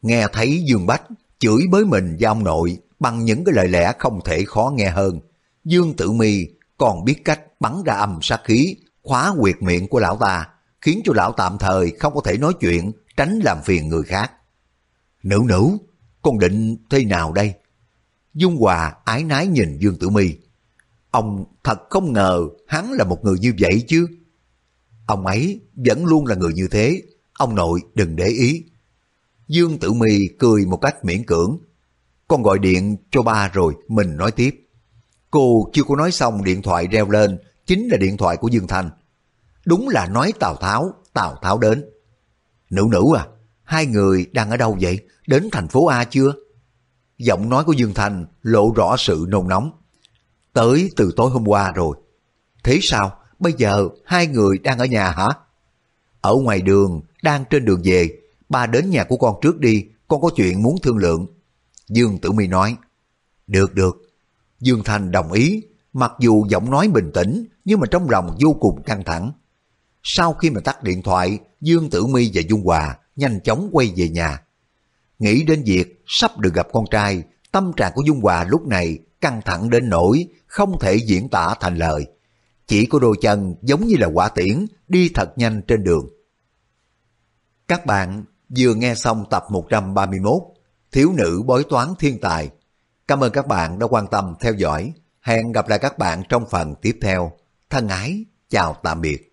Nghe thấy Dương Bách chửi bới mình và ông nội bằng những cái lời lẽ không thể khó nghe hơn. Dương Tử Mi còn biết cách bắn ra âm sát khí, khóa quyệt miệng của lão ta, khiến cho lão tạm thời không có thể nói chuyện, tránh làm phiền người khác. Nữ nữ, con định thế nào đây? Dung Hòa ái nái nhìn Dương Tử Mi Ông thật không ngờ hắn là một người như vậy chứ. Ông ấy vẫn luôn là người như thế, ông nội đừng để ý. Dương Tử Mi cười một cách miễn cưỡng. Con gọi điện cho ba rồi, mình nói tiếp. Cô chưa có nói xong điện thoại reo lên, chính là điện thoại của Dương Thành. Đúng là nói Tào Tháo, Tào Tháo đến. Nữ nữ à, hai người đang ở đâu vậy? Đến thành phố A chưa? Giọng nói của Dương Thành lộ rõ sự nôn nóng. Tới từ tối hôm qua rồi. Thế sao? Bây giờ hai người đang ở nhà hả? Ở ngoài đường, đang trên đường về. Ba đến nhà của con trước đi, con có chuyện muốn thương lượng. Dương Tử Mi nói. Được được. Dương Thành đồng ý, mặc dù giọng nói bình tĩnh, nhưng mà trong lòng vô cùng căng thẳng. Sau khi mà tắt điện thoại, Dương Tử My và Dung Hòa nhanh chóng quay về nhà. Nghĩ đến việc sắp được gặp con trai, tâm trạng của Dung Hòa lúc này căng thẳng đến nỗi không thể diễn tả thành lời. Chỉ có đôi chân giống như là quả tiễn đi thật nhanh trên đường. Các bạn vừa nghe xong tập 131 Thiếu nữ bói toán thiên tài. Cảm ơn các bạn đã quan tâm theo dõi. Hẹn gặp lại các bạn trong phần tiếp theo. Thân ái, chào tạm biệt.